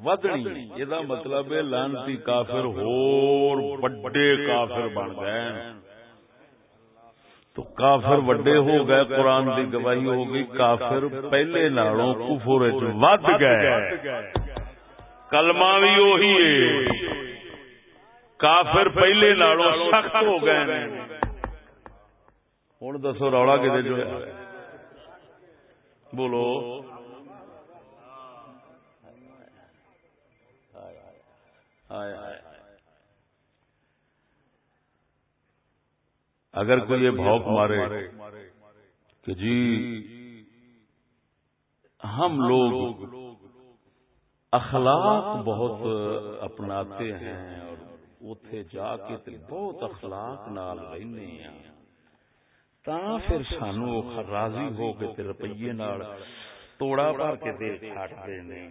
ودنی یہ مطلب ہے لانتی کافر ہور بڑے کافر بن گئے تو کافر وڈے ہو گئے قرآن کی گواہی ہو گئی کافر پہلے نالوں کفر ود گئے کلمہ بھی وہی ہے کافر پہلے نالوں سخت ہو گئے ہوں دسو رولا کتنے جو بولو۔ اگر کوئی یہ بھوک مارے کہ جی ہم لوگ اخلاق بہت اپناتے ہیں اور اتے جا کے بہت اخلاق نال رہنے ہیں۔ تا پھر سانو راضی ہو کے تے روپیے نال توڑا بھر کے دے چھٹ دینے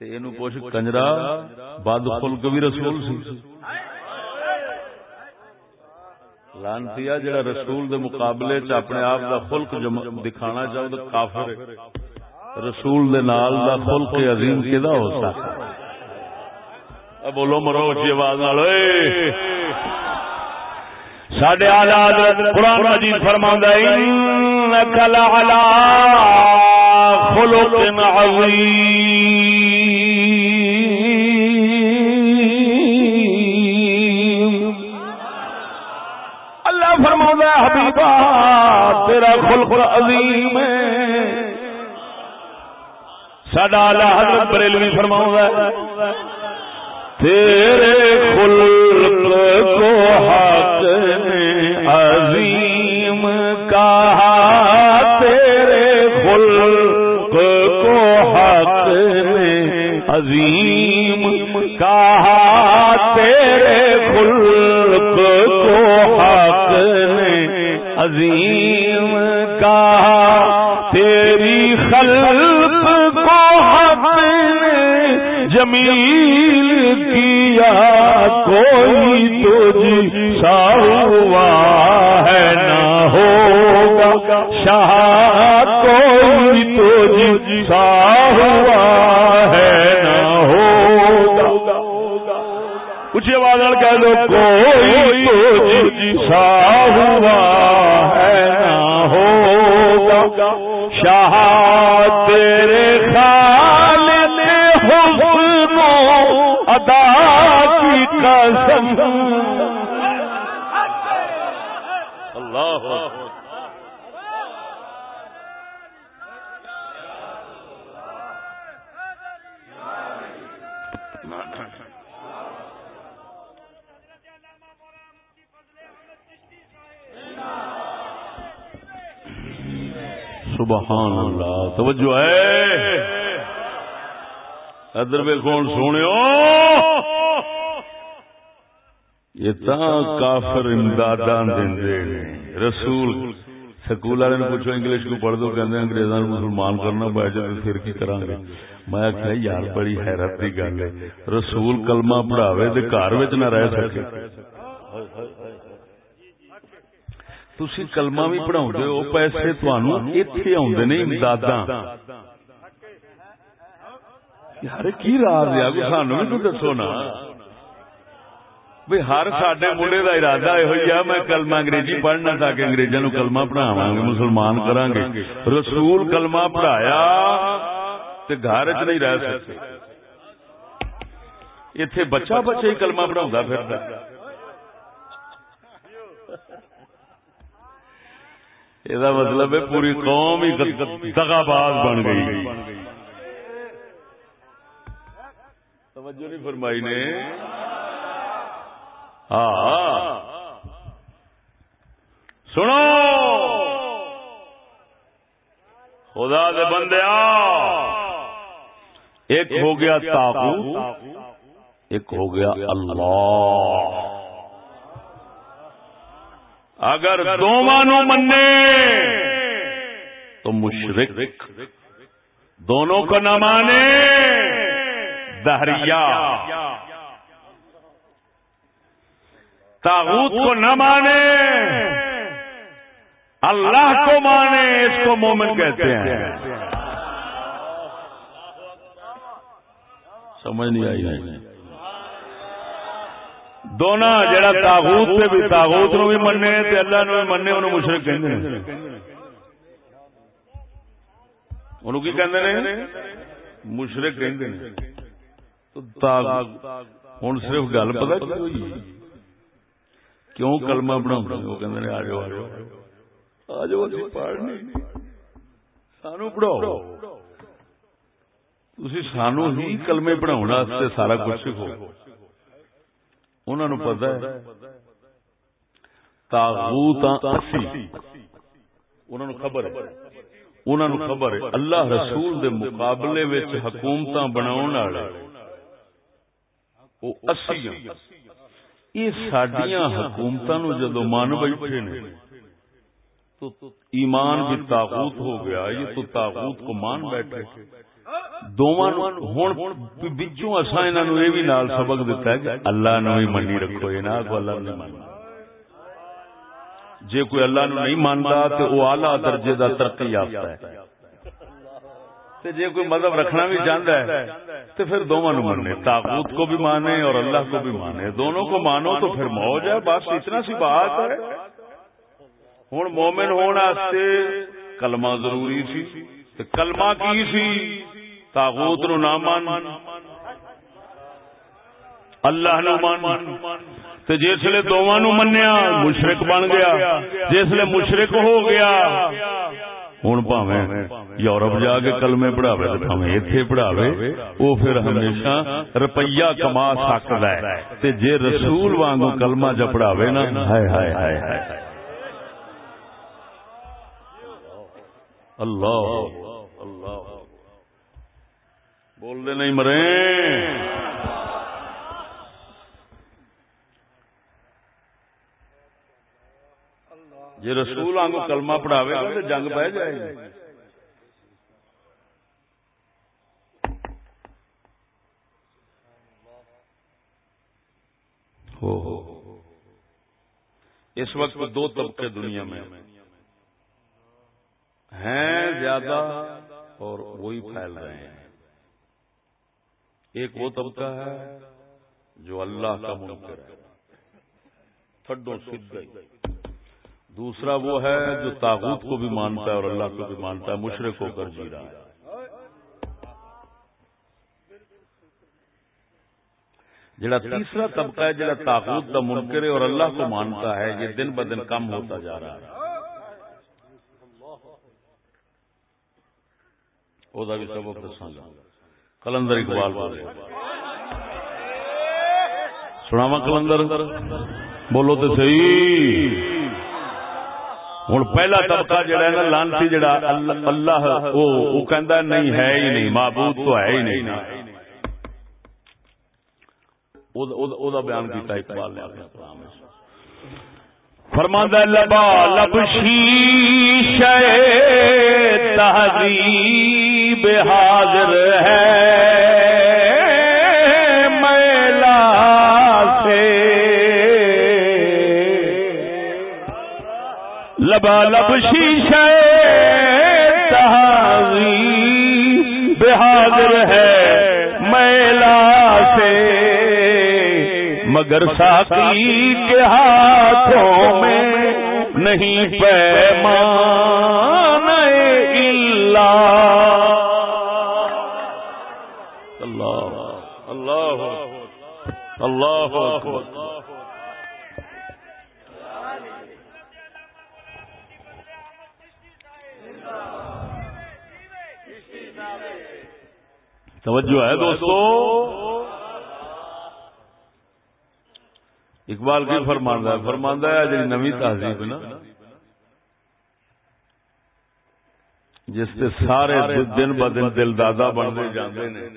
تے اینو پوچھ کنجرا بد خلق بھی رسول سی لانتیا جڑا رسول دے مقابلے چ اپنے آپ دا خلق دکھانا چاہو کافر رسول دے نال دا خلق عظیم کدا ہو سکتا بولو مرو اچھی آواز نال ساڈے آزاد قرآن مجید فرماندا ہے انک لعلی خلق عظیم اللہ فرماتا ہے، حبیبا، تیرا خلق عظیم ہے۔ سڈا آلہ حضرت بریلوی فرماؤں تیرے خلق کو حق نے عظیم کہا، تیرے خلق کو حق نے عظیم کہا، تیرے خلق کو حق نے عظیم کہا، تیری خلق کو حق نے جمیل کیا کوئی تجھ سا ہوا ہے نہ ہوگا؟ شاہ کوئی تجھ سا ہوا ہے نہ ہوگا؟ کچھ بادل کہہ دو، کوئی تجھ سا ہوا ہے نہ ہوگا؟ شاہ تیرے خال ادا کی قسم۔ اللہ سبحان اللہ توجہ ہے۔ ادر میں کون سونے یہ کافر امداد رسول سکول والے پوچھو انگلش کو پڑھ دو کہ انگریزوں مسلمان کرنا پہ جائے پھر کی گے میں آخیا یار بڑی حیرت کی گل ہے۔ رسول کلمہ پڑھاوے تو گھر نہ رہ سکے۔ تھی کلما بھی پڑھاؤ ہو پیسے اتے آدھے نے امداد یار کی راز ہے سانو بھی دسو نا بھائی ہر سڈے منڈے کا ارادہ ہوئی ہے میں کلمہ انگریزی پڑھنا تاکہ انگریزوں کلمہ پڑھاوا گے مسلمان کرا گے رسول کلمہ پڑھایا تو گھر چ نہیں رہ سکتے اتے بچہ بچہ ہی کلمہ پڑھا پھر یہ مطلب ہے پوری قوم ہی دگاباز بن گئی توجہ نہیں فرمائی نے۔ ہاں سنو۔ خدا دے بندے ایک ہو گیا تاقو ایک ہو گیا اللہ۔ اگر دونوں منے تو مشرق دونوں کو نہ مانے دہریا تاغوت کو نہ مانے. اللہ کو مانے اس کو مومن کہتے ہیں. سمجھ نہیں آئی۔ دونوں جڑا تاغوت سے بھی تاغوت نو بھی منے تے اللہ نو بھی منے انہوں مشرق کہندے ہیں۔ انہوں کی کہندے نے؟ مشرق کہندے نے تو تاغوت ہن صرف گل پتہ کی ہوئی؟ کیوں کلمہ بنا وہ کہ آ جاؤ آ جاؤ آ جاؤ پڑھنے سانو پڑھاؤ। تھی سانو ہی کلمے پڑھاؤ سارا کچھ انہوں پتا ہے، تاغوت انہوں خبر ہے। انہوں خبر ہے، اللہ رسول دے مقابلے حکومت بنا یہ سڈیا حکومت نو جدو من بیٹھے نے تو ایمان بھی تاغوت ہو گیا یہ تو تاغوت کو مان بیٹھے دونوں ہوں بچوں اصا یہ بھی نال سبق دیتا ہے کہ اللہ نو ہی منی رکھو یہ نہ اللہ نہیں ماننا جے کوئی اللہ نو نہیں مانتا تو وہ آلہ درجے کا ترقی یافتہ ہے جے کوئی مذہب رکھنا بھی چاہتا ہے تو پھر دونوں مانے تاغوت کو بھی مانے اور اللہ کو بھی مانے۔ دونوں کو مانو تو پھر موج ہے، بس اتنا سی بات ہے۔ ہوں مومن ہونے کلمہ ضروری سی۔ کلمہ کی سی؟ تاغوت نو نہ مان اللہ نو مان تو جسے دونوں نو منیا مشرق بن گیا۔ جسے مشرق ہو گیا ہوں پاوے یورپ جا کے کلمے پڑھاوے پاوے اتے پڑھاوے وہ پھر ہمیشہ روپیہ کما سکتا ہے جے رسول وانگو کلمہ جا پڑھاوے نا ہائے ہائے ہائے ہائے اللہ اللہ بول دے نہیں مرے جی رسول آنگو کلمہ پڑھاوے گا تو جنگ بہ جائے گی۔ ہو اس وقت دو طبقے دنیا میں ہیں زیادہ اور وہی پھیل رہے ہیں۔ ایک وہ طبقہ ہے جو اللہ کا منکر ہے۔ تھڈو سدھ دوسرا وہ ہے جو تاغوت کو بھی مانتا ہے اور اللہ کو بھی مانتا ہے مشرق ہو کر جی رہا ہے۔ جڑا تیسرا طبقہ ہے، جڑا تاغوت کا منکر ہے اور اللہ کو مانتا ہے، یہ دن ب دن کم ہوتا جا رہا ہے۔ وہ بھی سبب دساگا کلندر اقبال بول سناوا کلندر؟ بولو تو صحیح۔ ہوں پہلا طبقہ جڑا ہے نا لانسی جڑا اللہ وہ کہندا نہیں ہے ہی نہیں، معبود تو ہے ہی نہیں۔ او دا بیان کیتا اقبال نے اپنے کلام میں فرماندا لبا لب شیشے تہذیب حاضر ہے۔ لبا لب شیشے تحاضی بحاضر ہے میلا سے۔ مگر ساقی کے ہاتھوں میں نہیں پیمان اللہ اللہ اللہ اللہ۔ توجہ ہے دوستو؟ اقبال کی فرماندہ ہے فرماندہ ہے جی نوی تہذیب نا۔ جس سے سارے دن ب دن دل دادا بنتے جاندے نے۔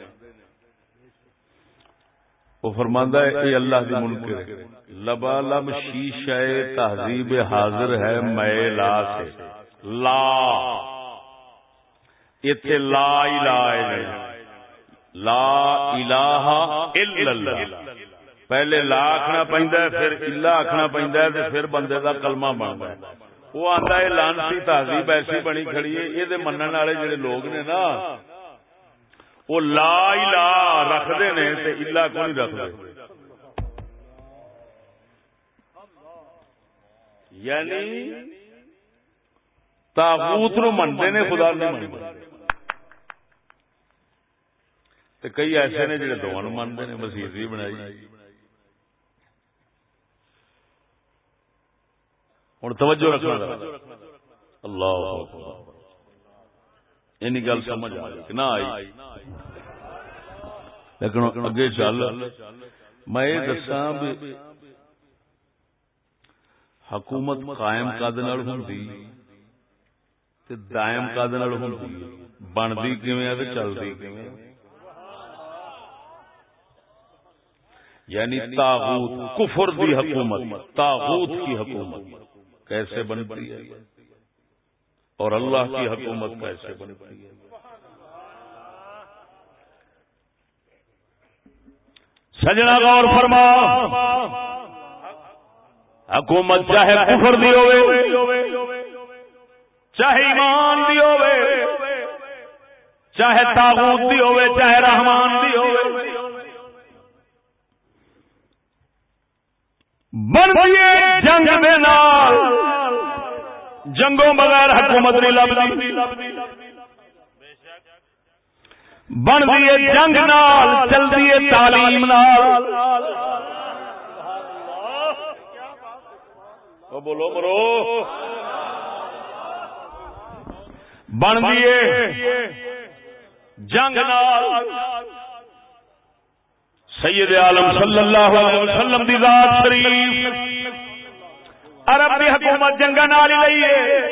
وہ فرماندہ ہے اے اللہ دی ملک لبا لب شیشہ تہذیب حاضر ہے میں لا سے۔ لا۔ اتنے لا الہ لا لا الہ الا اللہ پہلے لا آخنا پہنتا ہے، پھر الا آخنا پہنتا ہے تو پھر بندے دا کلمہ بنتا ہے۔ وہ آتا ہے لانسی تہذیب ایسی بنی کھڑی ہے، یہ من والے جڑے لوگ نے نا، وہ لا الہ رکھتے نے تے الا کو نہیں رکھتے یعنی تاغوت نو منتے نے، خدا نہیں منتے کئی ایسے نے جڑے دونوں مانتے ہیں مسیح بھی بنائی۔ ہوں توجہ رکھنا اللہ این گل سمجھ آ نہ آئی۔ لیکن اگے چل، میں یہ دسا بھی حکومت قائم کد ہوں دائم کد ہوں بنتی کیویں چلتی کیویں یعنی تاغوت کفر دی حکومت تاغوت کی حکومت۔ کیسے بنتی ہے؟ اور اللہ کی حکومت کیسے بنتی ہے؟ سجنا غور فرما۔ حکومت چاہے کفر دی ہوئے چاہے ایمان دی ہوئے چاہے تاغوت دی ہوئے چاہے رحمان دی ہوئے بن گئی جنگ دے نال۔ جنگوں بغیر حکومت نہیں لبتی بن دیے جنگ نال، چل دیے تعلیم نال۔ بولو مرو۔ بن دیے جنگ نال۔ سید عالم صلی اللہ علیہ وسلم دی ذات شریف۔ عرب دی حکومت جنگ نال ہی لئی ہے۔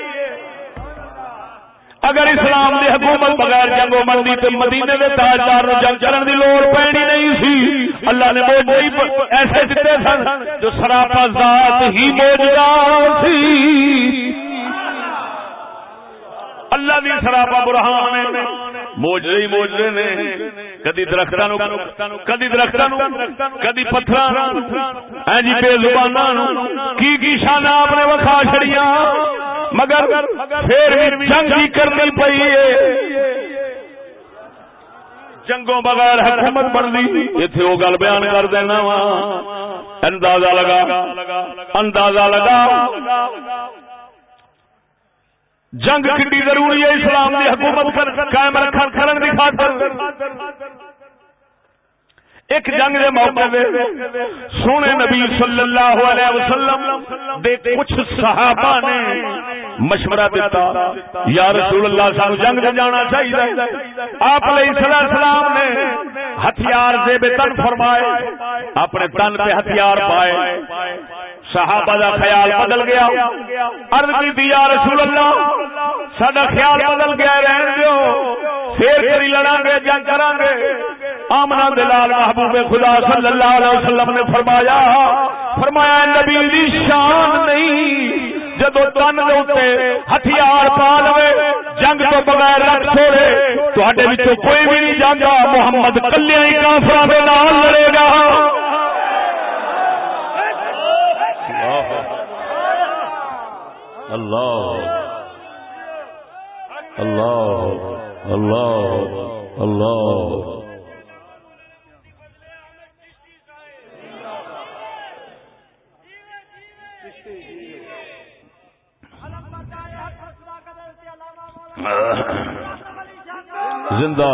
اگر اسلام دی حکومت بغیر جنگو مندی تے مدینے دے تاجدار نو جنگ کرن دی لوڑ پینی نہیں سی۔ اللہ نے موجود ایسے دتے سن جو سراپا ذات ہی موجود سی۔ اللہ دی سراپا برہان ہے۔ موجے ہی موجے نے۔ کدی درختاں نو کدی درختاں نو کدی پتھراں نو۔ اے جی بے زباناں نو۔ کی کی شان اپ نے وکھا چھڑیاں۔ مگر پھر جنگ ہی کرنی پئی ہے۔ جنگوں بغیر حکومت بن لی اتنے وہ گل بیان کر دینا وا۔ اندازہ لگا۔ اندازہ لگا۔ جنگ کتنی ضروری ہے اسلام کی حکومت قائم رکھن کرن کی خاطر۔ ایک جنگ دے موقع دے سونے نبی صلی اللہ علیہ وسلم دے کچھ صحابہ نے مشورہ دیتا، یا رسول اللہ سانو جنگ دے جانا چاہیے آپ علیہ السلام نے ہتھیار زیب تن فرمائے، اپنے تن پہ ہتھیار پائے۔ صحابہ دا خیال بدل گیا۔ عرض کی دی یا رسول اللہ، ساڈا خیال بدل گیا رہن دیو۔ پھر کری لڑاں گے جنگ کران گے آمنا دلال محبوب خدا صلی اللہ علیہ وسلم نے فرمایا فرمایا، نبی دی شان نہیں۔ جدو تن دے ہتھیار پا لے جنگ تو بغیر رکھ چھوڑے، تواڈے وچوں کوئی بھی نہیں جاندا، محمد کلیاں ہی کافراں دے نال لڑے گا۔ اللہ. اللہ. اللہ. اللہ. اللہ زندہ.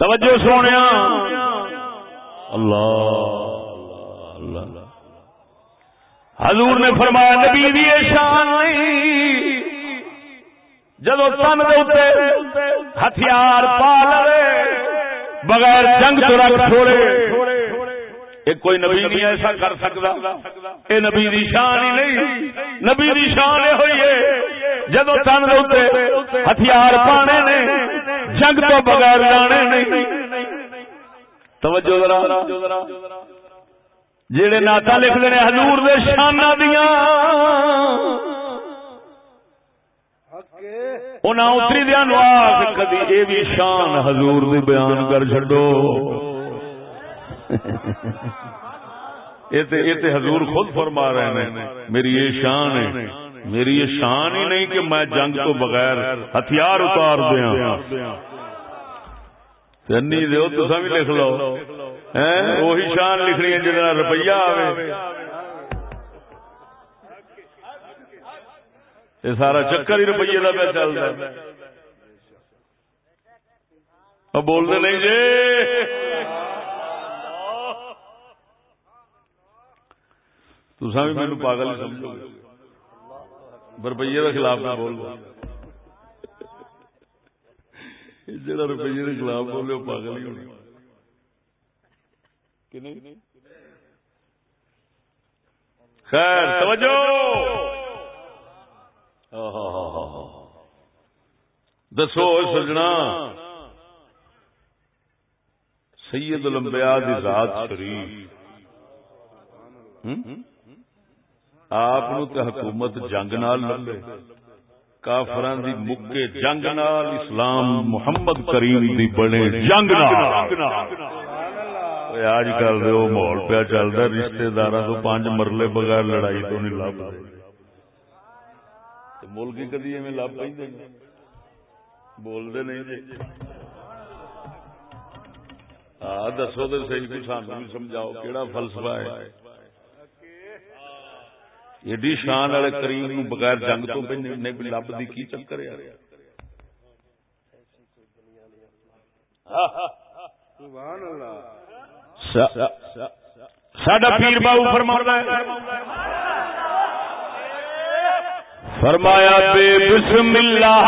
توجہ سونے اللہ حضور نے فرمایا، نبی دی شان نہیں۔ جدو تن دے ہتھیار پا لے بغیر جنگ تو رکھ چھوڑے۔ کوئی نبی نہیں ایسا کر سکتا۔ اے نبی دی شان ہی نہیں۔ نبی دی شان یہ ہوئی ہے۔ جدو تن دے ہتھیار پانے نے، جنگ تو بغیر جانے نہیں۔ توجہ ذرا۔ جڑے نعت لکھتے ہیں حضور دے شانہ دیا اتری دیا نو کدی یہ بھی شان حضور دی بیان کر چڈو یہ حضور خود فرما رہے ہیں۔ میری یہ شان ہے۔ میری یہ شان ہی نہیں کہ میں جنگ تو بغیر ہتھیار اتار دیا دو تصا بھی لکھ لو۔ وہی شان لکھنی ہے جہاں روپیہ آئے یہ سارا چکر ہی روپیے کا پہ چلتا بولتے نہیں جی۔ تسا بھی میرے پاگل سمجھو۔ روپیے کے خلاف نہ بول جڑا روپیے کے خلاف بولے وہ پاگل ہی ہونا۔ خیر توجہ! دسو سجنا۔ سید الانبیاء دی ذات شریف۔ آپ حکومت جنگ نال لگے کافران دی مکے جنگ نال اسلام محمد کریم دی بنے جنگ آج کل وہ ماحول پیا چلتا رشتے دار تو پانچ مرلے بغیر لڑائی تو نہیں لب ملک کدی ایویں لب پہ بولتے نہیں جی۔ ہاں دسو تو صحیح بھی سان بھی سمجھاؤ کہڑا فلسفہ ہے؟ ایڈی شان والے کریم نو بغیر جنگ تو نہیں بھی لب دی کی چکر ہے ساڈا پیر فرمایا بے بسم اللہ۔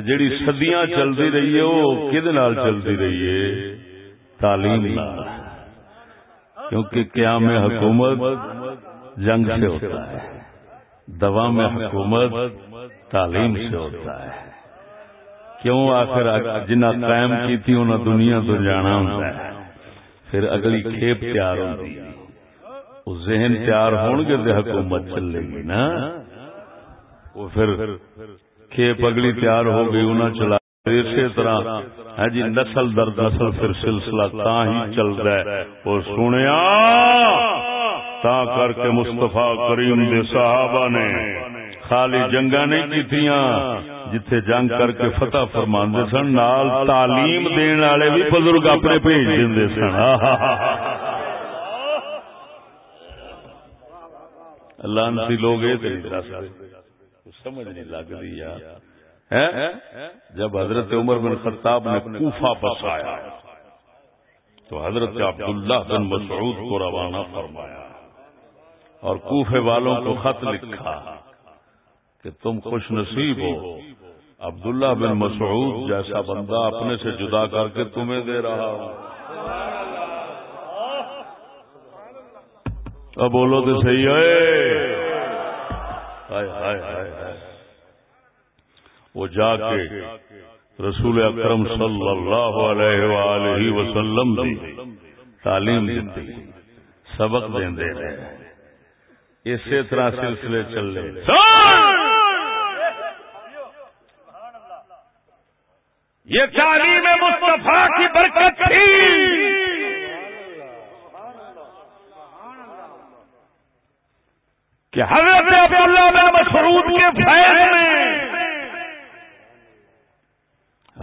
جیڑی سدیاں چلتی رہی ہے وہ کد چلتی رہی ہے؟ تعلیم کیونکہ قیام حکومت جنگ سے ہوتا ہے۔ دوا میں حکومت تعلیم سے ہوتا ہے۔ کیوں؟ آخر جنہ قائم کی تھی انہیں دنیا تو جانا ہوتا ہے۔ پھر اگلی کھیپ تیار ہوتی وہ ذہن تیار ہون گے تو حکومت چلے گی نا؟ وہ پھر کھیپ اگلی تیار ہو گئی انہیں چلا اسی طرح ہے جی نسل در نسل پھر سلسلہ تا ہی چل رہا ہے۔ وہ سنیا تا کر کے مصطفیٰ کریم دے صحابہ نے خالی جنگا نہیں کی جتھے جنگ کر کے فتح فرما سن، نال تعلیم دین والے بھی بزرگ اپنے بھیج دے سن۔ لانسی لوگ یہ دس سمجھ نہیں لگتی یار۔ جب حضرت عمر بن خطاب نے کوفہ بسایا تو حضرت عبداللہ بن مسعود کو روانہ فرمایا۔ اور کوفے والوں کو خط لکھا کہ تم خوش نصیب ہو۔ عبداللہ بن مسعود جیسا بندہ اپنے سے جدا کر کے تمہیں دے رہا اب بولو تو صحیح ہے۔ وہ جا کے رسول اکرم صلی اللہ علیہ وآلہ وسلم دی تعلیم دیتی سبق دے رہے اسی طرح سلسلے چل رہے یہ تعلیم مصطفیٰ کی برکت تھی۔ کہ حضرت عبداللہ بن مسعود کے فیض میں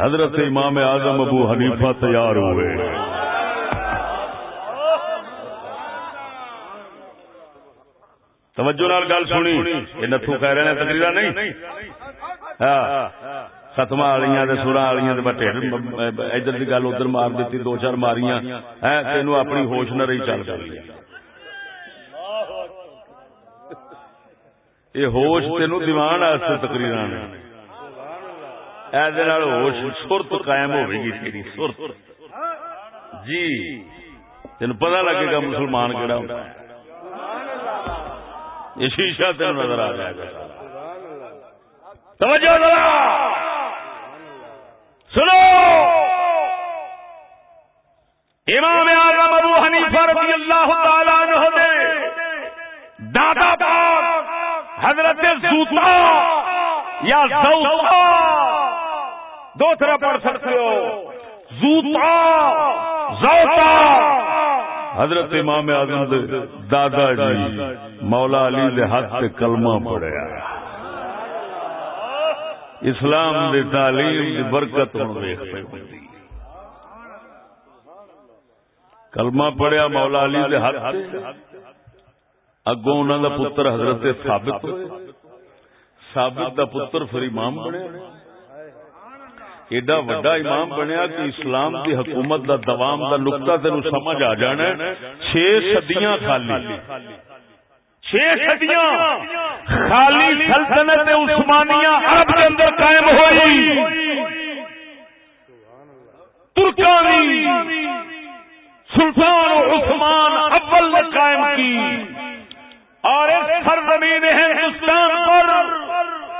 حضرت امام اعظم ابو حنیفہ تیار ہوئے۔ توجہ نال گل سنی۔ یہ نتھو کہہ رہے ہیں تقریر نہیں۔ ہاں۔ ختم والی سورا والی ادھر کی گل ادھر مار دیتی، دو چار ماریاں۔ ہاں، تین اپنی ہوش نہ رہی، چل کر یہ ہوش تین دیوان تقریر ہوش سرت قائم ہوئے گی تیری سرت۔ جی۔ تین پتا لگے گا مسلمان کہڑا یہ شیشہ تین نظر آ جائے گا۔ توجہ سنو۔ امام اعظم ابو حنیفہ رضی اللہ تعالی عنہ دے دادا باپ حضرت زوتا یا زوتا دو طرح پڑھ سکتے ہو۔ زوتا زوتا۔ حضرت امام اعظم دادا جی مولا علی دے ہاتھ سے کلمہ پڑھیا۔ اسلام دی تعلیم دی برکت کلمہ پڑھیا مولا علی دے ہاتھ اگوں انہوں دا پتر حضرت ثابت ثابت دا پتر پھر امام بنیا۔ ایڈا وڈا امام بنیا کہ اسلام دی حکومت دا دوام دا نقطہ تین سمجھ آ جانا چھ صدیاں خالی۔ چھ صدیاں خالی سلطنت عثمانیہ عرب کے اندر قائم ہوئی۔ ترکانی سلطان عثمان اول نے قائم کی۔ اور اس سرزمین ہندوستان پر،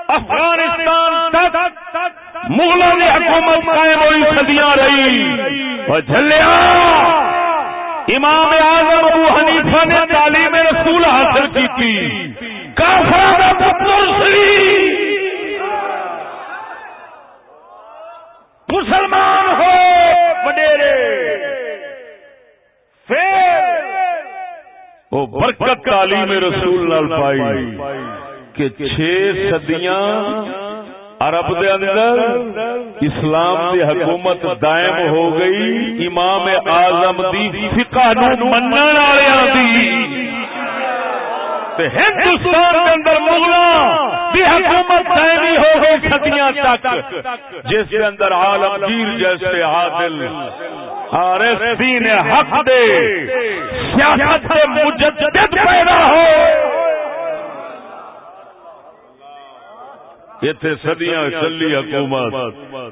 افغانستان تک مغلوں نے حکومت قائم ہوئی صدیاں رہی۔ اور جھلیا امام اعظم ابو حنیفہ نے تعلیم رسول حاصل کی تھی۔ مسلمان ہو، وڈیرے۔ وہ برکت تعلیم رسول لال پائی کہ چھ صدیاں عرب دے اندر اسلام دی حکومت دائم ہو گئی امام اعظم دی فقہ نو منن دی۔ تے ہندوستان دے اندر مغلاں دی حکومت دائمی ہو گئی صدیاں تک، جس دے اندر عالمگیر جیسے عادل عارف دین حق دے، سیاست دے مجدد پیدا ہو۔ اتنے سدیاں چلی حکومت،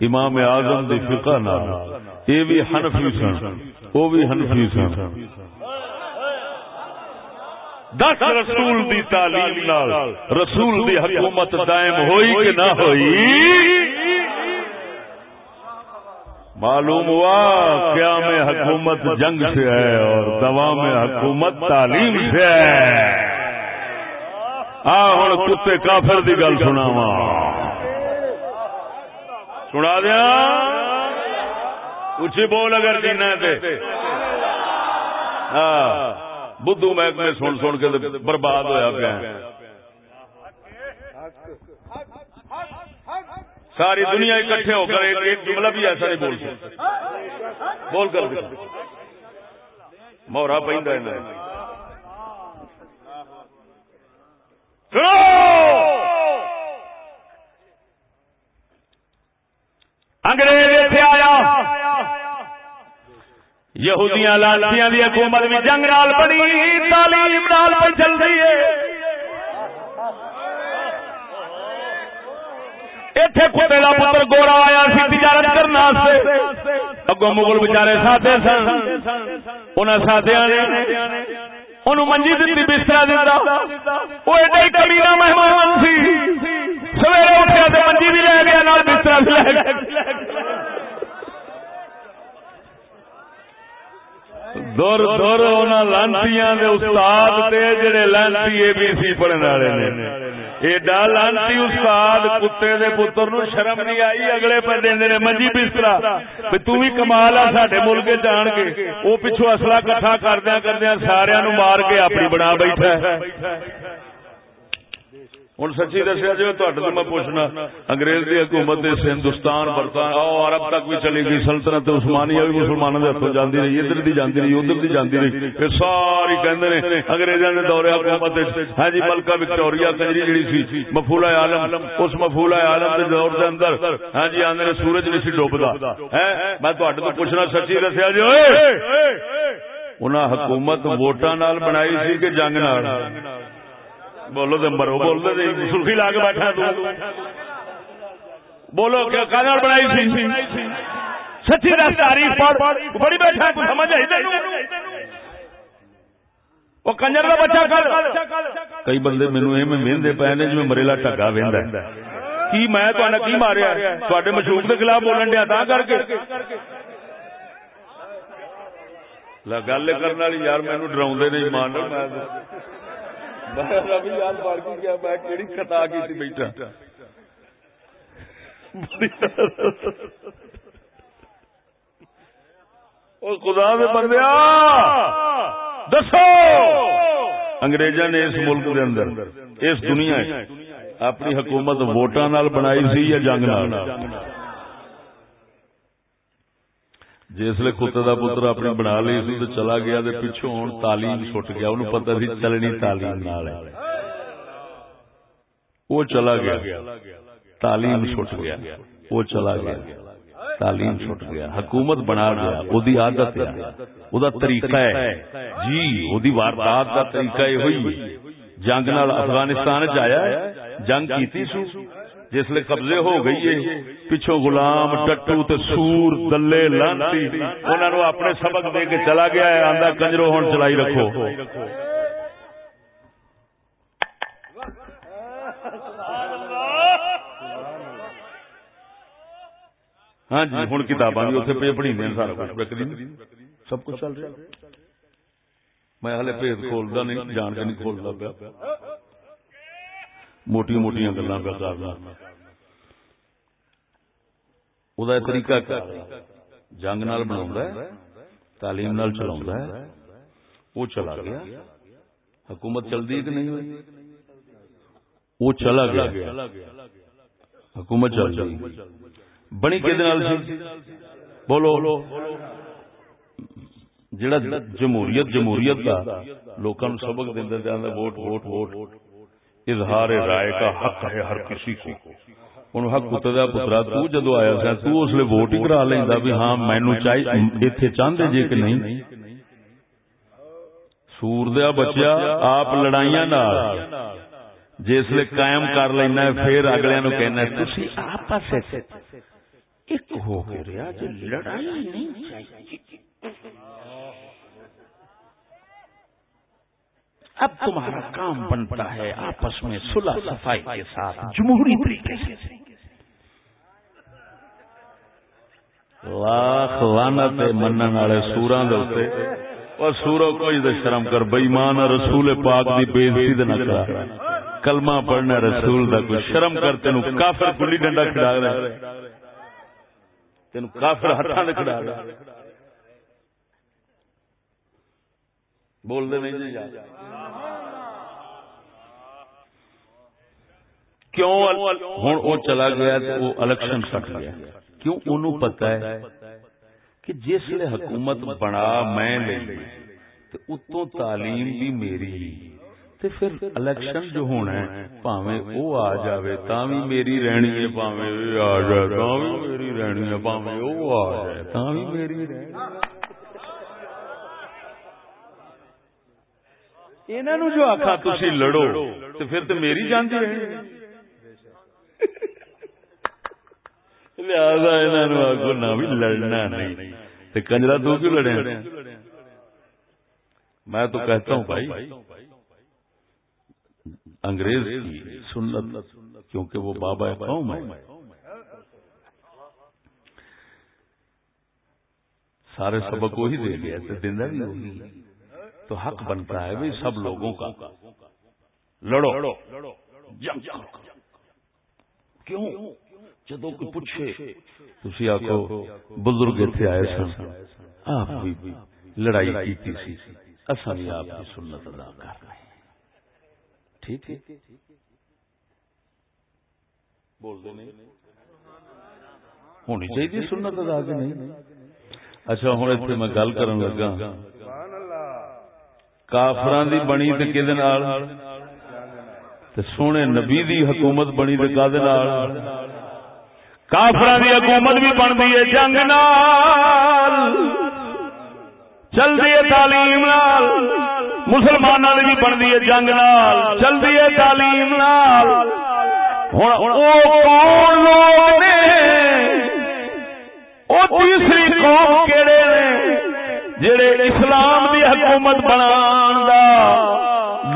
امام اعظم دی فقہ نہ یہ بھی حنفی سن، وہ بھی حنفی سن۔ دس رسول دی تعلیم نال رسول دی حکومت دائم ہوئی کہ نہ ہوئی؟ معلوم ہوا کیا میں حکومت جنگ سے ہے اور دوا میں حکومت تعلیم سے ہے۔ ہوں کتے کافر دی گل سنا سنا دیا؟ اچھی بول اگر جینا ہاں بدھو محکمے سن سن کے برباد ہوا پیا ساری دنیا اکٹھے ہو کر ایک جملہ بھی ایسا نہیں بول سکتے۔ بول کر مورا پہ انگریز اتنے آیا۔ یہودیاں لالچیاں دی حکومت بھی جنگ نال بڑی تعلیم نال پہ چل رہی ہے۔ ایتھے کتے دا پتر گورا آیا سی تجارت کرنا اگوں مغل بچارے سادے سن۔ انہاں سادیاں نے انہوں منجی دیتی بستر دیتا وہ ایڈا ہی کمینا مہمان سی۔ سویرے اٹھیا تو منجی بھی لے گیا، نال بستر لے گیا۔ دور دور لانتیاں دے استاد تے جڑے لانتی اے بی سی پڑھن والے نے۔ ایڈا لانتی استاد کتے دے پتر نو شرم نہیں آئی، اگلے پہ دیندے نے منجی بسترا تے تو وی کمال آ ساڈے ملک جان کے۔ او پچھو اسلحہ اکٹھا کردیاں کردیاں ساریاں نو مار کے اپنی بنا بیٹھا ہے۔ ہوں سچی دسیا جی تو میں پوچھنا، انگریز کی حکومت اس ہندوستان برطانیہ عرب تک بھی چلی گئی، سلطنت عثمانیہ بھی مسلمانوں کے ہاتھوں جاتی رہی، ادھر دی جاتی رہی، ادھر دی جاتی رہی، پھر ساری کہندے نے انگریزوں کے دورے حکومت ہاں جی ملکہ وکٹوریا کنجری جڑی سی مفولا عالم، اس مفولا عالم کے دور کے اندر ہاں جی آدھے سورج نہیں سی ڈوبتا ہاں، میں تو پوچھنا سچی دسیا جی انہیں حکومت ووٹاں بنائی سی کہ جنگ نال؟ بولو تو مرو بول دے سرخی لا کے بیٹھا تو۔ بولو کیا کانال بنائی سی؟ سچی دس تاریخ بڑی بیٹھا سمجھ آئی وہ کنجر کا بچہ کل۔ کئی بندے مینو یہ وہدے پے نے جی مریلا ٹگا وہدا کی میں کی ماریا تے مشروق کے خلاف بولن دیا تا کر کے۔ گل کرنے والی یار مینو ڈرا نہیں مان خطا کی بیٹھا۔ خدا دے بندیا، دسو۔ انگریزا نے اس ملک دے اندر، اس دنیا اپنی حکومت ووٹاں نال بنائی سی یا جنگ نال؟ جی جسے کتے کا پتر اپنی بنا لی سی تو چلا گیا پچھو ہوں تعلیم چھٹ گیا۔ انہوں پتا سی چلنی تعلیم وہ چلا گیا۔ تعلیم چھٹ گیا۔ وہ چلا گیا۔ تعلیم چھٹ گیا۔ حکومت بنا گیا وہ عادت ہے۔ وہ طریقہ ہے۔ جی وہ واردات کا طریقہ یہ ہوئی جنگ نال افغانستان چیا جنگ کی جسے قبضے ہو گئی ہے، پچھو غلام ٹٹو تے سور دلے لانتی انہوں نے اپنے سبق دے کے چلا گیا ہے، آندا کنجرو ہون چلائی رکھو۔ ہاں جی ہوں کتاباں بھی اتنے پہ پڑھی سارا کچھ۔ سب کچھ چل رہا میں ہلے بھید کھولتا نہیں، جان کے نہیں کھولتا پیا۔ موٹی موٹیاں گلا پہ طریقہ جنگ نال بنا تعلیم نال چلا وہ چلا گیا۔ حکومت چلتی کہ نہیں وہ چلا گیا۔ حکومت چل رہی بنی کہ بولو۔ جڑا جمہوریت جمہوریت کا لوگوں سبق دینا ووٹ ووٹ ووٹ۔ اظہار رائے کا حق ہے ہر کسی کو۔ ان حق کتا پترا تو جدو آیا سا تو اس لیے ووٹ ہی کرا لینا بھی ہاں مینو چاہیے اتنے چاہتے جی کہ نہیں؟ سور دیا بچیا آپ لڑائیاں جس لیے قائم کر لینا ہے پھر اگلے نو کہنا ہے تسی آپس ایک ہو کے رہا جو لڑائی نہیں چاہیے۔ اب تمہارا کام بنتا ہے آپس میں صلح صفائی کے ساتھ۔ جمہوری طریقے سے۔ لاکھ لانت منن والے سوراں دے اوتے او سورو کوئی تے شرم کر بے ایمان رسول پاک دی بے عزتی نہ کرا۔ کلمہ پڑھنا رسول دا کوئی شرم کر تینو کافر گلی ڈنڈا کھڑا رہا تینو کافر ہتھاں دے کھڑا رہا بول دے نہیں جی۔ کیوں ہوں وہ چلا گیا تو وہ الیکشن سٹ گیا۔ کیوں انہوں پتا ہے کہ جس لیے حکومت بنا میں لے تو اتوں تعلیم بھی میری۔ تے پھر الیکشن جو ہونا ہے پاویں او آ جاوے تاں بھی میری رہنی ہے پاویں آ جائے تاں بھی میری رہنی ہے پاویں او آ جائے تاں بھی میری رہنی انہوں جو آخا تھی لڑو تو پھر تو میری جانتی رہنی لہذا انہوں آگو نہ بھی لڑنا نہیں تو کنجرا تو کیوں لڑے میں تو کہتا ہوں بھائی، انگریز کی سنت، کیونکہ وہ بابا قوم ہے۔ سارے سبق وہی دے گیا تو دینا بھی ہوگی تو حق بنتا ہے بھی سب لوگوں کا۔ لڑو۔ کیوں؟ جدو کوئی پوچھے تھی آخو بزرگ اتنے آئے سن۔ آپ بھی لڑائی کی سی۔ اصا بھی آپ کی سنت ادا کر رہے ہیں۔ ٹھیک ہے؟ بولتے نہیں۔ ہونی چاہیے سنت ادا کے نہیں؟ اچھا ہوں اتنے میں گل کر لگا۔ کافران دی بنی تو کہ سونے نبی دی حکومت بنی تو کا کافران دی حکومت بھی بنتی ہے جنگ نال۔ چلتی ہے تعلیم نال۔ مسلمانوں کی بھی بنتی ہے جنگ نال۔ چلتی ہے تعلیم نال۔ کون لوگ نے؟ وہ تیسری قوم کہڑے نے؟ جڑے اسلام دی حکومت بنا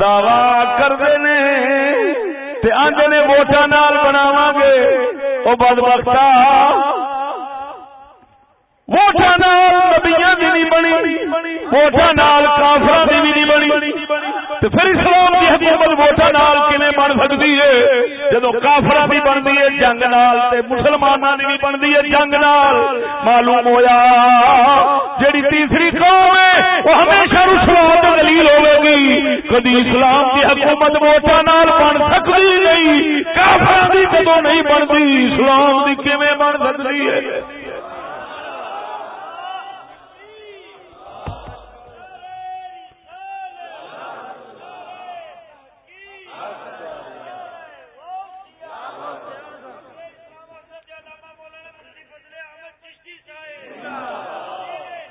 دعوی کرتے نے؟ آدھے نے ووٹان بناو گے وہ بدبختا بختا۔ نال نبیاں دی نہیں بنی ووٹان کافر دی بھی نہیں بنی۔ تو پھر اسلام کی حکومت ووٹان نال کنے بن سکتی ہے؟ جدو کافر بھی بنتی ہے، جنگ نال، تے مسلمانوں کی بھی بنتی ہے، جنگ نال۔ معلوم ہویا، جیڑی تیسری قوم ہے، وہ ہمیشہ رسوات دلیل ہوے گی۔ کدی اسلام کی حکومت ووٹان نال بن سکتی نہیں کافر دی کدو نہیں بنتی، اسلام دی کیویں بن سکتی ہے؟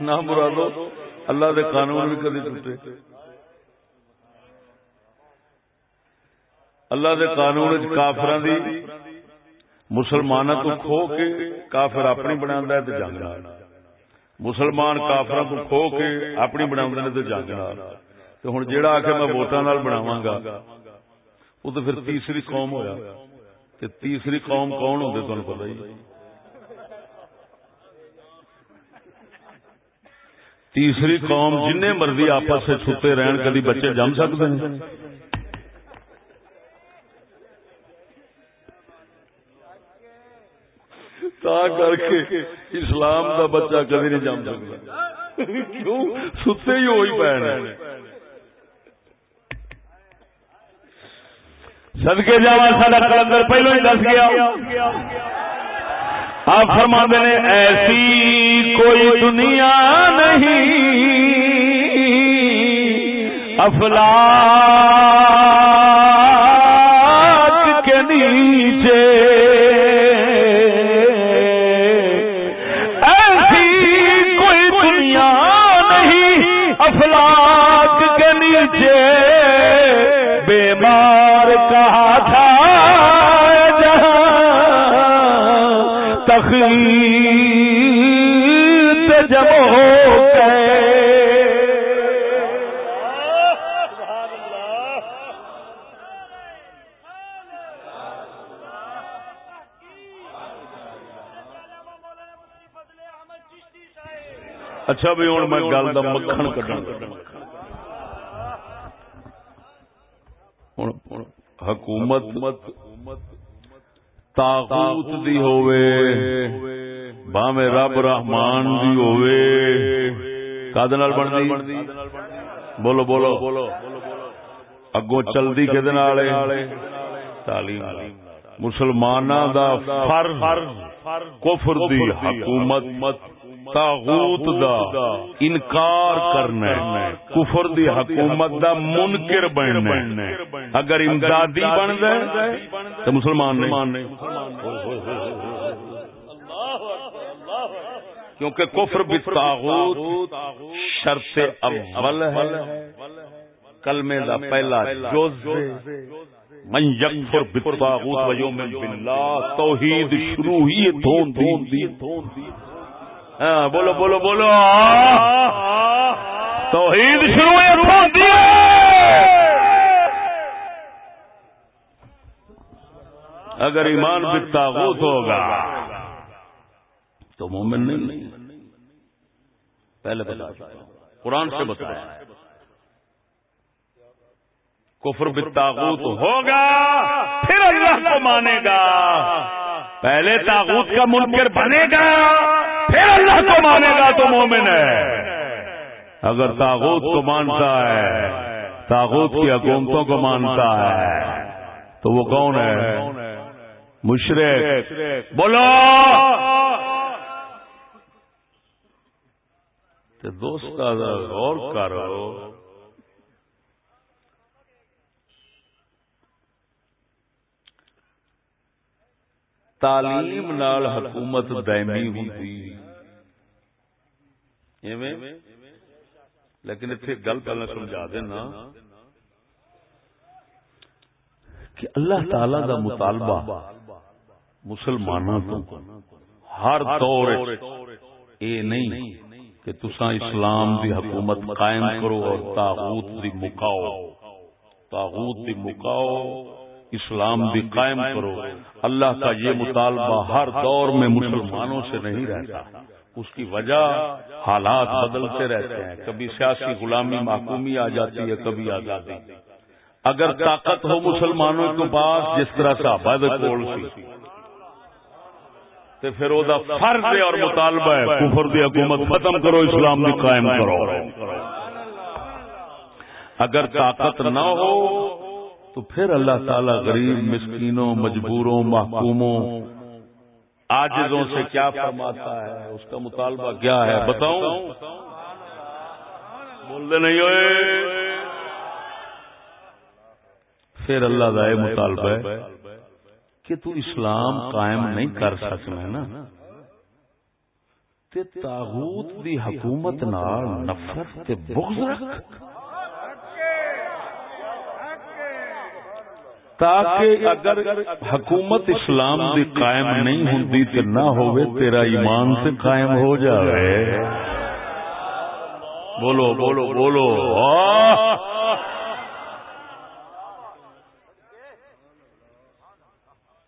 نہ مرادو، اللہ دے قانون بھی کدی ٹوٹے۔ اللہ دے قانون کافر دی مسلمان کو کھو کے کافر اپنی بنا ہے جنگ مسلمان کافر کو کھو کے اپنی بنا تو جنگ تو ہوں جہاں آ کے میں ووٹان بناوا گا وہ تو پھر تیسری قوم ہوا تیسری قوم کون ہوتے تمہیں پتا ہی؟ تیسری قوم جن مرضی آپس سے چھپے رہن، کدی بچے جم سکتے ہیں۔ تا کر کے اسلام کا بچہ کدی نہیں جم سکتا۔ کیوں؟ ستے ہی ہوئی پہن۔ سدکے جا سا کلندر پہلو ہی دس گیا۔ آپ فرما نے، ایسی کوئی دنیا نہیں. افلا اچھا بھی ہوں، میں گل کا مکھن کٹن حکومت تاغوت دی ہوئے باویں رب رحمان دی ہوئے کد نال بنتی بولو بولو۔ بولو اگوں چلتی کہ تعلیم مسلمانوں دا فرض، کفر دی حکومت۔ تاغوت دا انکار کرنا ہے۔ کفر دی حکومت دا منکر بننا ہے۔ اگر امدادی بن جائے تو مسلمان نہیں۔ کیونکہ کفر بالتاغوت شرط اول ہے۔ کلمے دا پہلا جز من یکفر بالطاغوت و یومن باللہ، توحید شروع ہی تھون تھون دی ہاں بولو بولو بولو. توحید شروع دی اگر ایمان بالطاغوت ہوگا تو مومن نہیں. پہلے بتا قرآن سے بتایا. کفر بالتاغوت ہوگا پھر اللہ کو مانے گا. پہلے تاغوت کا منکر بنے گا. پھر اللہ کو مانے گا تو مومن ہے۔ اگر تاغوت کو مانتا ہے تاغوت کی حکومتوں کو مانتا ہے تو وہ کون ہے؟ مشرق۔ بولو۔ دوست غور کرو۔ تعلیم نال حکومت دائمی ہوتی لیکن اتنے گل پہلے سمجھا دینا کہ اللہ تعالی دا مطالبہ مسلمانوں تو ہر دور اے نہیں کہ تسا اسلام دی حکومت قائم کرو اور تاغوت دی مکاؤ۔ تاغوت دی مکاؤ۔ اسلام بھی قائم کرو۔ اللہ کا یہ مطالبہ ہر دور میں مسلمانوں سے نہیں رہتا۔ اس کی وجہ حالات بدلتے رہتے ہیں۔ کبھی سیاسی غلامی محکومی آ جاتی ہے کبھی آزادی۔ اگر طاقت ہو مسلمانوں کے پاس جس طرح سے کول سی تو پھر وہ فرض اور مطالبہ ہے کفر دی حکومت ختم کرو اسلام بھی قائم کرو۔ اگر طاقت نہ ہو تو پھر اللہ تعالی غریب، مسکینوں، مجبوروں، محکوموں آجزوں سے کیا فرماتا ہے؟ اس کا مطالبہ کیا ہے؟ بتاؤں؟ بولتے نہیں ہوئے۔ پھر اللہ کا یہ مطالبہ ہے کہ تو اسلام قائم نہیں کر سکنا نا۔ تے تاغوت دی حکومت نال نفرت تے بغض رکھ۔ تاکہ اگر حکومت اسلام دی قائم نہیں ہوندی تے نہ ہوئے، تیرا ایمان سے قائم ہو جائے بولو بولو بولو۔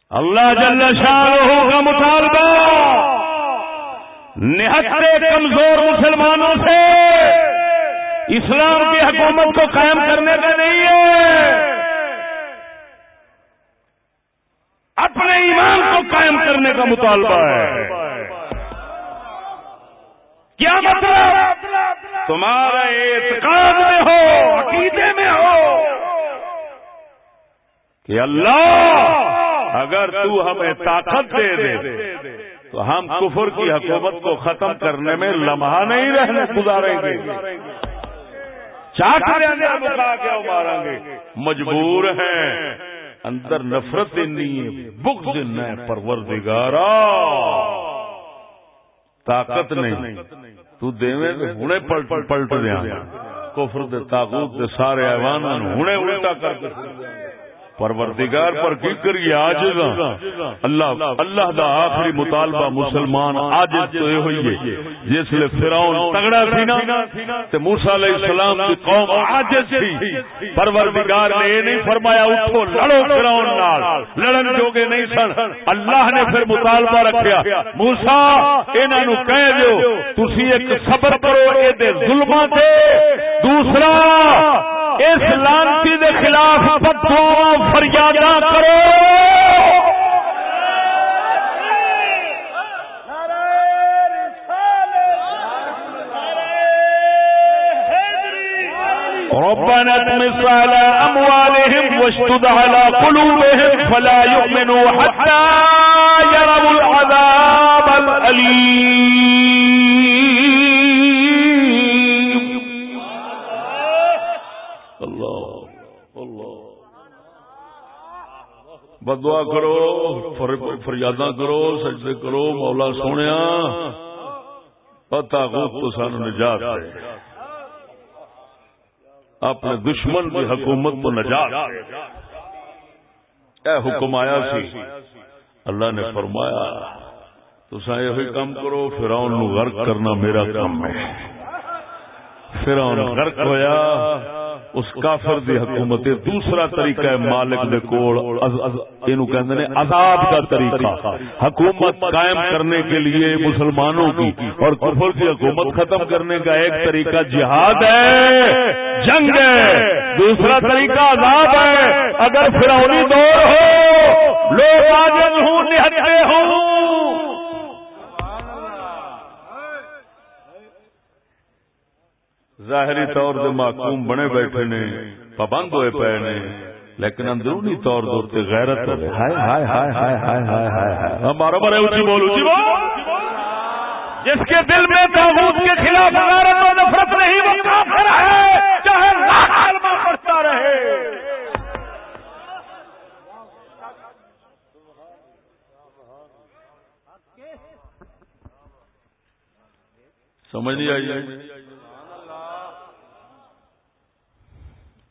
اللہ جل شاہ کا مطالبہ۔ نہتے کمزور مسلمانوں سے۔ اسلام کی حکومت کو قائم کرنے کا نہیں ہے۔ اپنے ایمان کو قائم کرنے کا مطالبہ ہے۔ کیا مطلب؟ تمہارا اعتقاد میں ہو، عقیدے میں ہو کہ اللہ اگر تو ہمیں طاقت دے دے، تو ہم کفر کی حکومت کو ختم کرنے میں لمحہ نہیں رہنے گزاریں گے۔ چاٹ کیا ماریں گے۔ مجبور ہیں۔ اندر نفرت ہے بغض ہے پروردگارا طاقت نہیں۔ تو دیویں ہنے پلٹ پلٹ دیا۔ کفر دے تاغوت دے سارے ایوان ہنے الٹا کر کے۔ پروردگار پر کی کریے آج اللہ اللہ دا آخری مطالبہ مسلمان آج تو یہ ہوئی ہے۔ جس لیے فیراؤن تگڑا تھی نا، تے موسیٰ علیہ السلام کی قوم آج تھی۔ پروردگار نے یہ نہیں فرمایا، اٹھو لڑو فیراؤن نال۔ لڑن جوگے نہیں سن۔ اللہ نے پھر مطالبہ رکھیا، موسیٰ، انہاں نو کہہ دیو، تسی ایک صبر کرو اے دے۔ ظلمہ تے دوسرا اس لانتی دے خلاف بدعا فریادہ کرو۔ ربنا اطمس على أموالهم واشتد على قلوبهم فلا يؤمنوا حتى يروا العذاب الأليم۔ بدعا کرو فریاداں کرو، سجدے کرو، مولا سونے پتا تو سان نجات ہے اپنے دشمن کی حکومت کو نجات اے حکم آیا سی۔ اللہ نے فرمایا تو یہ کام کرو فرعون نو غرق کرنا میرا کام ہے۔ فرعون غرق ہویا۔ اس کافر دی حکومت دوسرا طریقہ ہے مالک دے کول اینو کہندے نے عذاب کا طریقہ۔ حکومت قائم کرنے کے لیے مسلمانوں کی اور کفر کی حکومت ختم کرنے کا ایک طریقہ جہاد ہے، جنگ ہے۔ دوسرا طریقہ عذاب ہے۔ اگر فرعونی دور ہو، لوگ عاجز ہوں نہتے ہوں۔ ظاہری طور دے محکوم بنے بیٹھے نے پابند ہوئے پے نے لیکن اندرونی طور دے تے غیرت ہوے ہائے ہائے ہائے ہائے ہائے ہائے ہائے ہاں، اونچی بولو۔ جی جس کے دل میں تاغوت کے خلاف غیرت و نفرت نہیں وہ کافر ہے۔ چاہے لاکھ کلمہ پڑھتا رہے۔ سمجھ نہیں آئی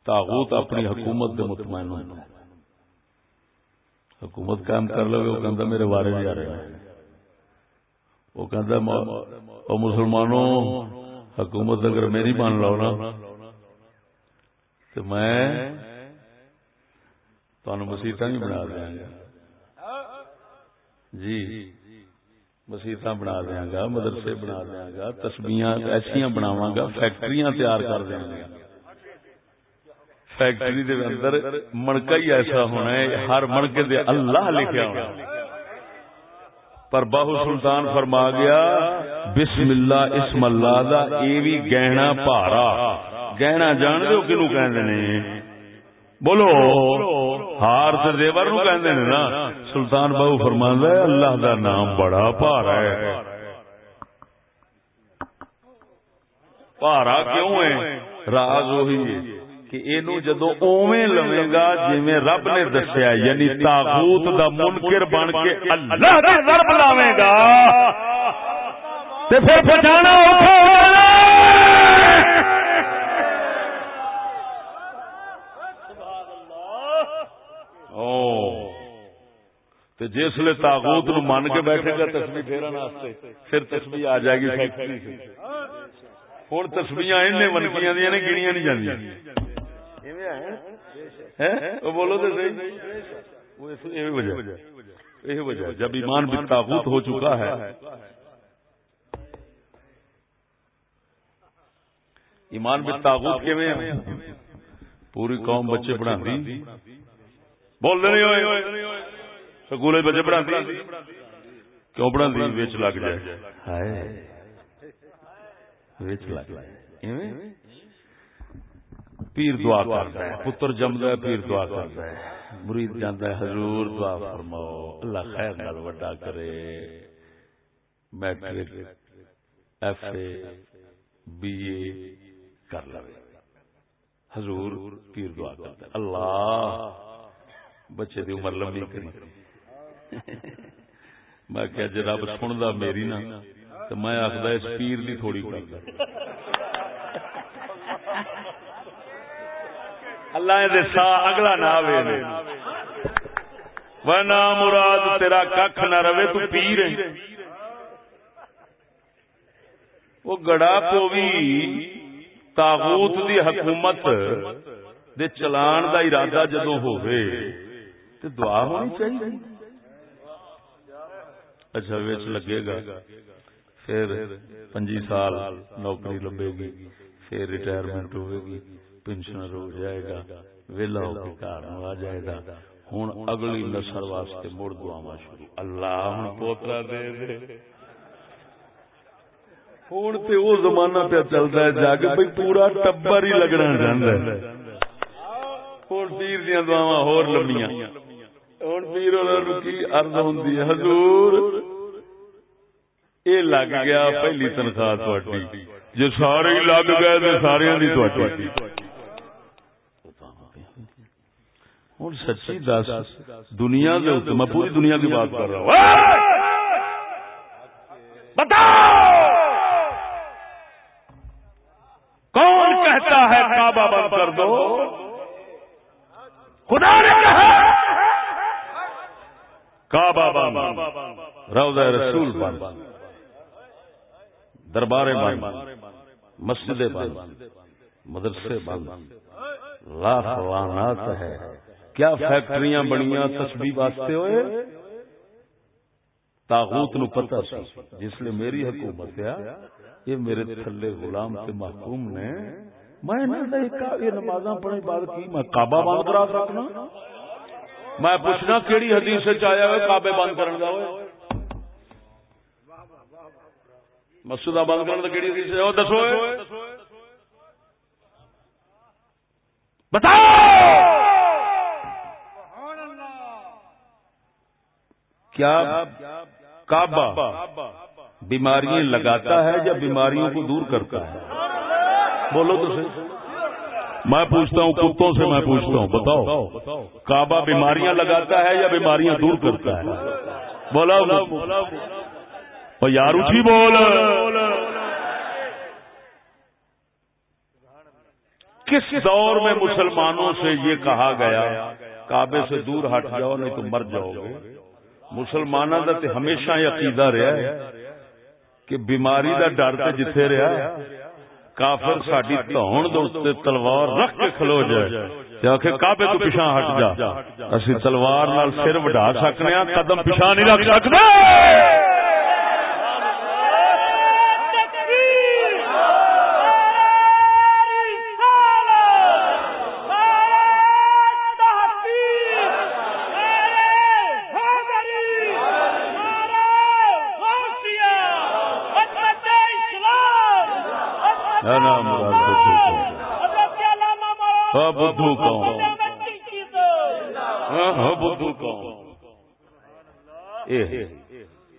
تاغوت اپنی حکومت دے مطمئن ہونا حکومت قائم کر لو وہ کہتا میرے بارے نہیں آ رہے وہ کہتا وہ مسلمانوں حکومت اگر میری مان لو نا تو میں تمہیں مسیحت نہیں بنا دیا گا۔ جی مسیحت بنا دیا گا مدرسے بنا دیا گا تسبیاں ایسا بناواں گا فیکٹریاں تیار کر دیا گا۔ فیکٹری دے اندر مڑکا ہی ایسا ہونا ہے ہر مڑکے دے اللہ لکھیا ہونا پر باہو سلطان فرما گیا بسم اللہ اسم اللہ دا اے وی گہنا پارا گہنا جان دو کنو کہندے نے بولو ہار تے زیور نو کہندے نے نا سلطان باہو فرماندا ہے اللہ دا نام بڑا پارا ہے پارا کیوں ہے راز وہی ہے کہ اینو جدو اوویں گا جویں رب نے دسیا یعنی تاغوت دا منکر بن کے اللہ ضرب لاوے گا۔ تے پھر اوکھا جس تاغوت نو مان کے بیٹھے گا تسبیح پھیرن واسطے پھر تسبیح آ جائے گی فیکٹری سے۔ ان ونکیاں دیا نے گنیاں نہیں جاندیاں۔ بولو تو صحیح۔ وجہ وجہ جب ایمان بھی تابوت ہو چکا ہے۔ ایمان بھی تابوت کے میں پوری قوم بچے پڑھا بول دے نہیں سکول بچے پڑھا کیوں پڑھا ویچ لگ جائے۔ ویچ لگ جائے۔ پیر دعا کرتا ہے پتر جمد ہے پیر دعا کرتا ہے۔ مرید جانا ہے حضور دعا فرماؤ۔ اللہ خیر نال وڈا کرے۔ Matric F A B A کر لو حضور پیر دعا کرتا ہے۔ اللہ بچے دی عمر لمبی کری میں کہ جی رب سندا میری نا تو میں آخر اس پیر دی تھوڑی کرتا اللہ دے سا اگلا نہ آئے ورنہ مراد تیرا کھ نہ رہے، تو پی رہے وہ گڑا کو بھی تاغوت دی حکومت دے چلان دا ارادہ جدو ہوئے تو دعا ہونی چاہیے۔ اچھا ویچ لگے گا۔ پھر پنجی سال نوکری لبے گی، پھر ریٹائرمنٹ ہوئے گی۔ پنشنر ہو جائے گا ویلا ہو کے گھر آ جائے گا ہوں اگلی نسل واسطے مڑ دعوا شروع اللہ ہوں پوترا دے دے ہوں تو وہ زمانہ پہ چلتا ہے جا کے بھائی پورا ٹبر ہی لگنا چاہتا ہے ہوں پیر دیا دعوا ہو لمبیاں ہوں پیر کی ارد ہوں حضور یہ لگ گیا پہلی تنخواہ جی سارے لگ گئے تو سارے تھوڑی ہوں سچی دس دنیا میں پوری دنیا کی بات کر رہا ہوں۔ بتاؤ! کون کہتا ہے کعبہ بند کر دو؟ خدا نے کہا! کعبہ بند روزہ رسول بند دربار بند مسجد بند، مدرسے بند۔ لاکھ لانات ہے۔ کیا فیکٹریاں بنیاں تسبیح واسطے ہوئے؟ تاغوت نو پتہ سی۔ جس لیے میری حکومت ہے، یہ میرے تھلے غلام کے محکوم نے، میں یہ نمازاں پڑھنے بعد کی میں کعبہ بند کرا سکنا؟ میں پوچھنا کیڑی حدیث چاہیا ہوئے کعبے بند کرن دا ہوئے؟ مسجدہ بند کرن دا کیڑی حدیث ہے؟ دسو۔ بتاؤ! کیا کعبہ بیماریاں لگاتا ہے یا بیماریوں کو دور کرتا ہے؟ بولو تو میں پوچھتا ہوں، کتوں سے میں پوچھتا ہوں؟ بتاؤ۔ کعبہ بیماریاں لگاتا ہے یا بیماریاں دور کرتا ہے؟ بولا۔ یار اچھی بول۔ کس دور میں مسلمانوں سے یہ کہا گیا، کعبے سے دور ہٹ جاؤ، نہیں تو مر جاؤ گے۔ مسلمانوں کا تو ہمیشہ عقیدہ رہا ہے کہ بیماری دا ڈر تو جتھے رہا، کافر ساری دھون دوستے تلوار رکھ کے کھلو جائے۔ آخر کعبے تو پیچھا ہٹ جا۔ اسی تلوار نال سر وڈا سکنے قدم پیچھا نہیں رکھ سکتے۔ بدھو کون ہاں، بدھو کون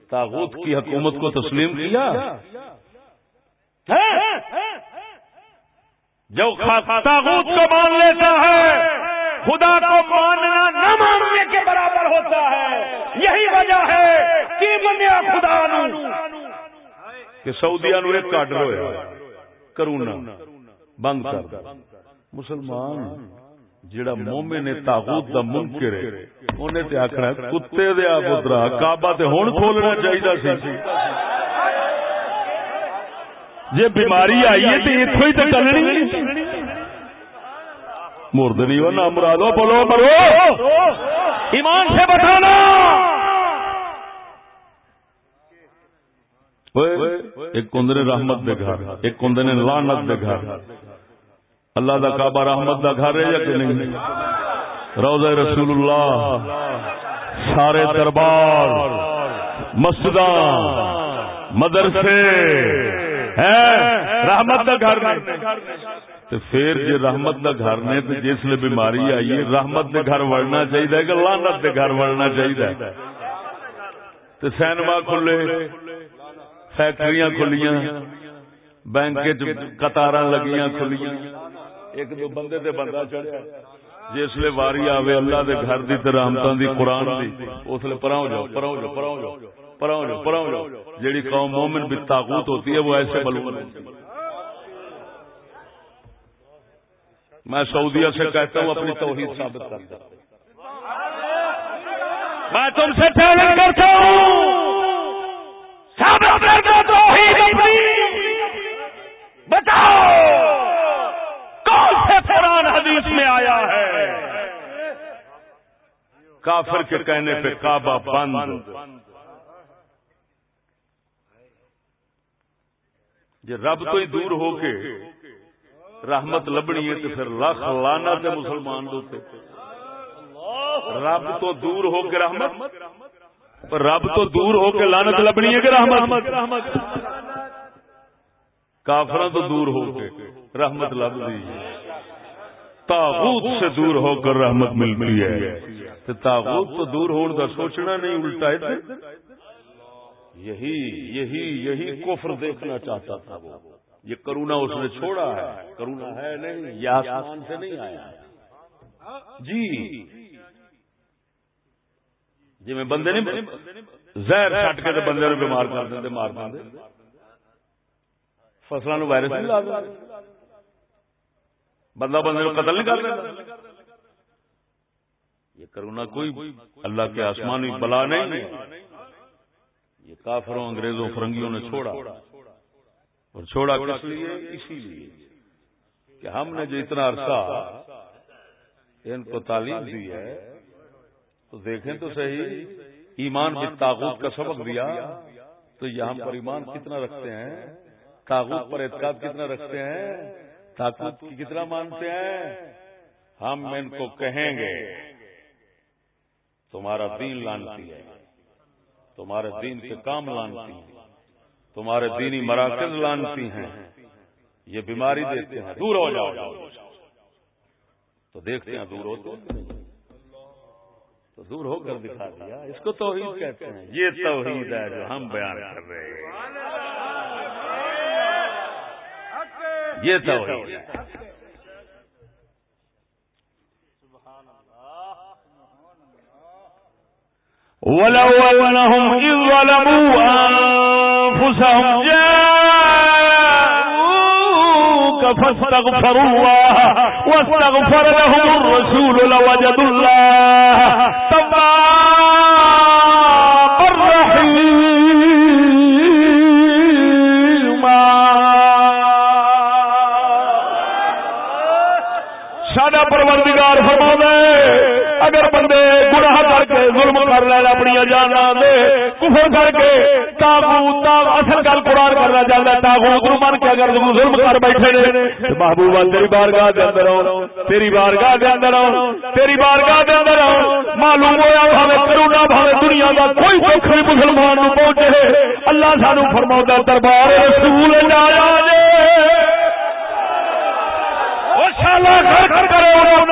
تاغوت کی حکومت کو تسلیم کیا؟ ہاں۔ جو تاغوت کو مان لیتا ہے، خدا کو ماننا نہ ماننے کے برابر ہوتا ہے۔ یہی وجہ ہے کہ منیا خدا نو۔ کہ سعودیہ نو ایک کاڈر ہوا کرونا۔ بند کر۔ مسلمان جڑا مومن نے تاغوت دا منکر ہے اونے تے آکھنا کتے دے آ پترا کعبہ تے ہن کھولنا چاہیدا سی۔ جے بیماری آئی ہے تے ایتھوں ہی تے چلنی مرد نہیں ہو نہ مرادو بولو مرو۔ ایمان سے بتانا۔ ایک کندنے رحمت دے گھر ایک کندنے لعنت دے گھر۔ اللہ دا کعبہ رحمت دا گھر ہے یا کہ نہیں؟ روزہ رسول اللہ سارے دربار مسجد مدرسے رحمت دا گھر تو پھر جی رحمت دا گھر نے تو جس لیے بیماری آئی ہے، رحمت دے گھر وڑنا چاہیے کہ لانت دے گھر وڑنا چاہیے تو سینما کھلے، فیکٹریاں کھلیاں بینک قطار لگیاں کھلیاں۔ ایک دو بندے تے بندہ چڑھیا۔ جس لیے واری آوے اللہ دے گھر دی ترامتان دی قرآن دی اس لیے پراؤ جاؤ پراؤ جاؤ پراؤ جاؤ پراؤ جاؤ پراؤ جاؤ۔ جیڑی قوم مومن بھی تاغوت ہوتی ہے وہ ایسے ملون میں سعودیہ سے کہتا ہوں اپنی توحید ثابت کرتا ہوں میں تم سے چیلنج کرتا ہوں۔ ثابت کرتا توحید اپنی بتاؤ قرآن حدیث میں آیا ہے۔ کافر کے کہنے پہ کعبہ بند۔ جی رب تو ہی دور ہو کے رحمت لبنی ہے تو پھر لکھ لانا تھے مسلمان دوتے رب تو دور ہو کے رحمت۔ رب تو دور ہو کے لانت لبنی ہے کہ رحمت؟ کافر تو دور ہو کے رحمت لب دی۔ تاغوت سے دور ہو کر رحمت ملتی ہے۔ تاغوت تو دور ہونے کا سوچنا نہیں الٹا ہے یہی یہی یہی کفر دیکھنا چاہتا تھا وہ۔ یہ کرونا اس نے چھوڑا ہے۔ کرونا ہے نہیں، یہ آسمان سے نہیں آیا جی۔ جی میں بندے نہیں، زہر چھٹ کے بندے نے بیمار کر دیں مار دیں فصلوں وائرس نہیں لا بندہ بندے کو قتل نہیں کر یہ کرونا کوئی اللہ کے آسمانی بلا نہیں۔ یہ کافروں، انگریزوں، فرنگیوں نے چھوڑا۔ اور چھوڑا کس لیے؟ اسی لیے کہ ہم نے جو اتنا عرصہ ان کو تعلیم دی ہے، تو دیکھیں تو صحیح، ایمان بھی تاغوت کا سبق دیا۔ تو یہاں پر ایمان کتنا رکھتے ہیں؟ تاغوت پر اعتقاد کتنا رکھتے ہیں؟ تاغوت کی کتنا مانتے ہیں؟ ہم ان کو کہیں گے، تمہارا دین لانتی ہے، تمہارے دین کے کام لانتی ہیں، تمہارے دینی مراکز لانتی ہیں، یہ بیماری دیتے ہیں، دور ہو جاؤ۔ تو دیکھتے ہیں دور ہوتے تو دور ہو کر دکھا دیا، اس کو توحید کہتے ہیں۔ یہ توحید ہے جو ہم بیان کر رہے ہیں۔ یہ توحید ہے۔ ولو أنهم إذ ظلموا أنفسهم جاءوك فاستغفروا الله واستغفر لهم الرسول لوجدوا الله توابا فرما دے اگر بندے گناہ کر کے ظلم کر لینا اپنی جانا دے، کفر کر کے تاغوت اصل گل قرآن کرنا چاہتا ہے تاغوت من کے اگر ظلم کر بیٹھے نے محبوبہ تیری بارگاہ دے اندر آؤ، تیری بارگاہ دے اندر آؤ، تیری بارگاہ دے اندر آؤ، معلوم ہوا بھاوے کرونا بھاوے دنیا کا کوئی دکھ بھی مسلمان نو پہنچے، اللہ سانو فرماؤں دربار رسول جایا جے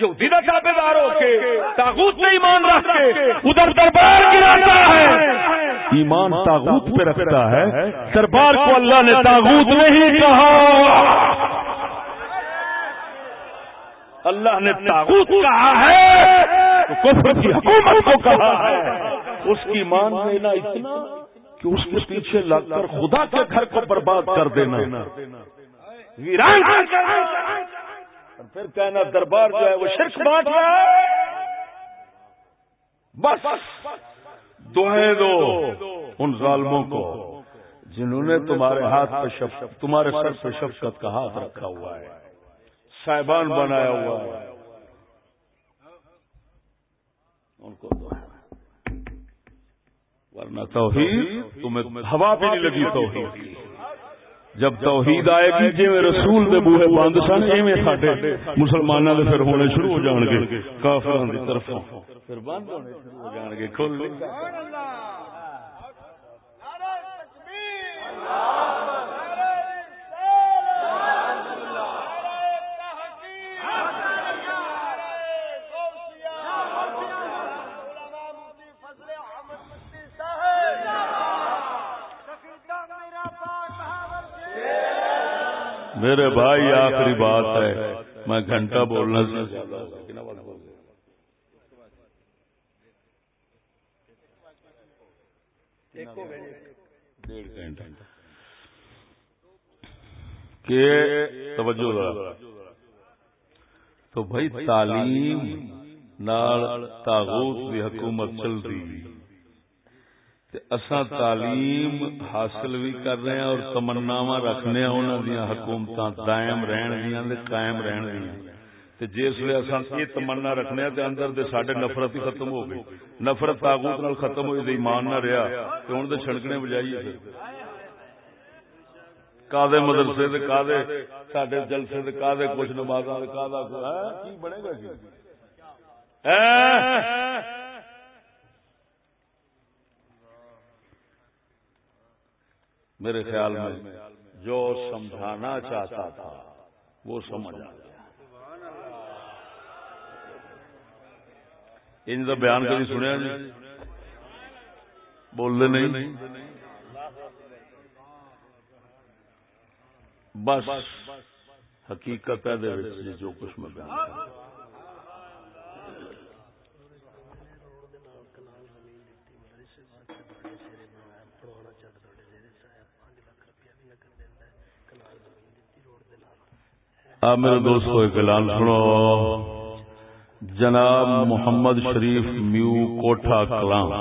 یہودی کا تابے دار ہو کے تاغوت میں ایمان رکھ کے ادھر دربار گراتا ہے ایمان تاغوت پہ رکھتا ہے دربار کو اللہ نے تاغوت نہیں کہا۔ اللہ نے تاغوت کہا ہے۔ کفر کی حکومت کو کہا ہے۔ اس کی مان لینا اتنا کہ اس کے پیچھے لگ کر خدا کے گھر کو برباد کر دینا۔ ویران پھر کہنا دربار جو ہے وہ شرک بانٹ رہا ہے بس۔ دعائیں دو ان ظالموں کو جنہوں نے تمہارے ہاتھ پہ تمہارے سر پہ شفقت کا ہاتھ رکھا ہوا ہے۔ صاحبان بنایا ہوا ہے۔ ان کو ورنہ توحید تمہیں ہوا بھی نہیں لگی توحید۔ جب توحید آئے گی جی میں رسول دے بوہے بند سن ایویں ساڈے مسلمانوں دے پھر ہونے شروع ہو جان گے کافراں دی طرفوں پھر بند ہونے شروع ہو جان گے کھل میرے بھائی آخری بات ہے۔ میں گھنٹہ بولنا سے کہ توجہ تو بھائی تعلیم نال تاغوت کی حکومت چلتی اساں تعلیم حاصل بھی کر رہے ہیں اور تمنا رکھنے انہوں دیا حکومت دائم رہن دیا قائم رہن دیا جس لیے اصل یہ تمنا رکھنے تے اندر دے ساڈے نفرت ہی ختم ہو گئی۔ نفرت تاغوت نال ختم ہوئی تے ایمان نہ رہا تے ہن تے چھڑکنے بجائیے کادے مدرسے تے کادے ساڈے جلسے تے کادے کچھ نمازاں تے کادا ہاں، کی بنے گا کی میرے خیال میں جو سمجھانا چاہتا تھا وہ سمجھ آ گیا ان کا بیان کبھی سنیا جی بولتے نہیں بس حقیقت ہے جو کچھ میں بیان آپ میرے دوستو، ایک اعلان سنو۔ جناب محمد شریف میو کوٹھا کلام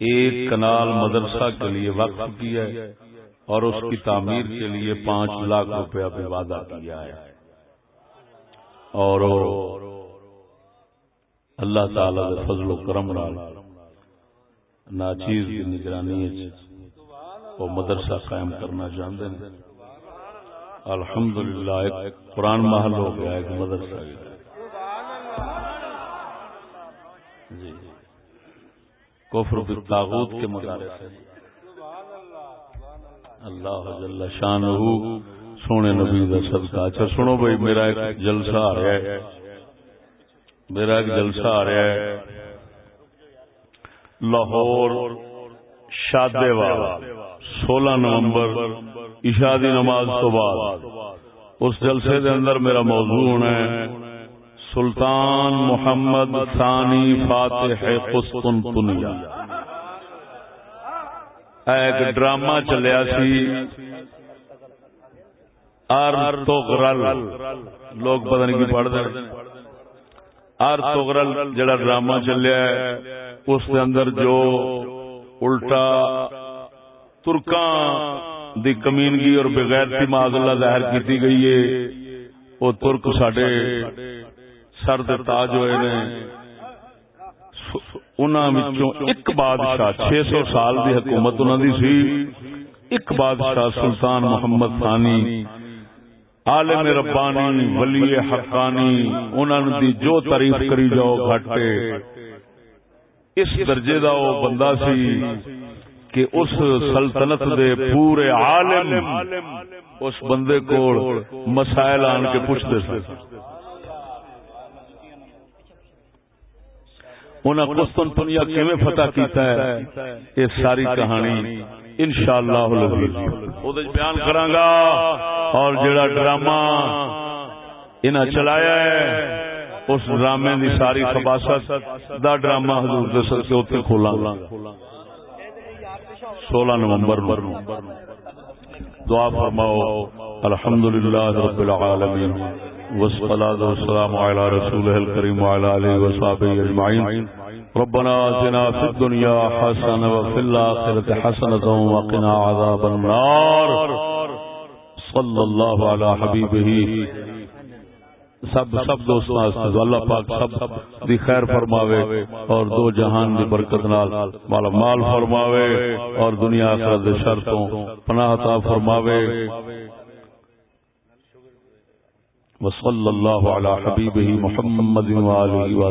ایک کنال مدرسہ کے لیے وقف کیا ہے اور اس کی تعمیر کے لیے پانچ لاکھ روپیہ پہ وعدہ کیا ہے۔ اور اللہ تعالی فضل و کرم ناچیز کی نگرانی وہ مدرسہ قائم کرنا چاہتے ہیں۔ الحمدللہ، ایک قرآن محل ہو گیا، ایک مدرسہ گیا جی۔ کفر بالتاغوت کے مدارے سے اللہ جل شان سونے نبی کا صدقہ۔ اچھا سنو بھائی، میرا ایک جلسہ آ رہا ہے۔ میرا ایک جلسہ آ رہا ہے۔ لاہور شادے والا سولہ نومبر عشادی نماز تو بعد۔ اس جلسے دے اندر میرا موضوع ہونا ہے، سلطان محمد ثانی فاتح قسطنطنیہ۔ ایک ڈرامہ چلیا سی ارتغرل لوگ پتہ نہیں کی پڑھ دے ارتغرل جڑا ڈرامہ چلیا ہے، اس کے اندر جو الٹا ترکاں دی کمینگی اور بغیر معذ اللہ ظاہر کی گئی ہے۔ وہ ترک سڈے سر تاج ہوئے نے۔ ایک بادشاہ چھ سو سال دی حکومت انہوں دی سی۔ ایک بادشاہ سلطان محمد ثانی۔ عالم ربانی، ولی حقانی انہوں دی جو تعریف کری جاؤ گھٹے اس درجے دا وہ بندہ سی کہ اس سلطنت دے پورے عالم اس بندے کو مسائل آن کے پوچھتے سن۔ انہیں قسطنطنیہ کیویں فتح کیتا ہے؟ یہ ساری کہانی انشاءاللہ اللہ بیان کراں گا۔ اور جڑا ڈرامہ انہاں چلایا ہے اس ڈرامے دی ساری خباست دا ڈرامہ حضور دے سر کے اوتے کھولاں گا۔ سولہ نومبر دعا فرماؤ، الحمدللہ رب العالمین۔ والصلاة والسلام على رسوله الكريم وعلى آله وصحبه أجمعين ربنا آتنا في الدنيا حسنة وفي الآخرة حسنة وقنا عذاب النار۔ صلى الله على حبيبه سب سب دوستان اللہ پاک سب دی خیر فرماوے اور دو جہان دی برکت نال مال مال فرماوے اور دنیا آخرت دے شرطوں پناہ عطا فرماوے۔ وصلی اللہ علی حبیبہ محمد و آلہ و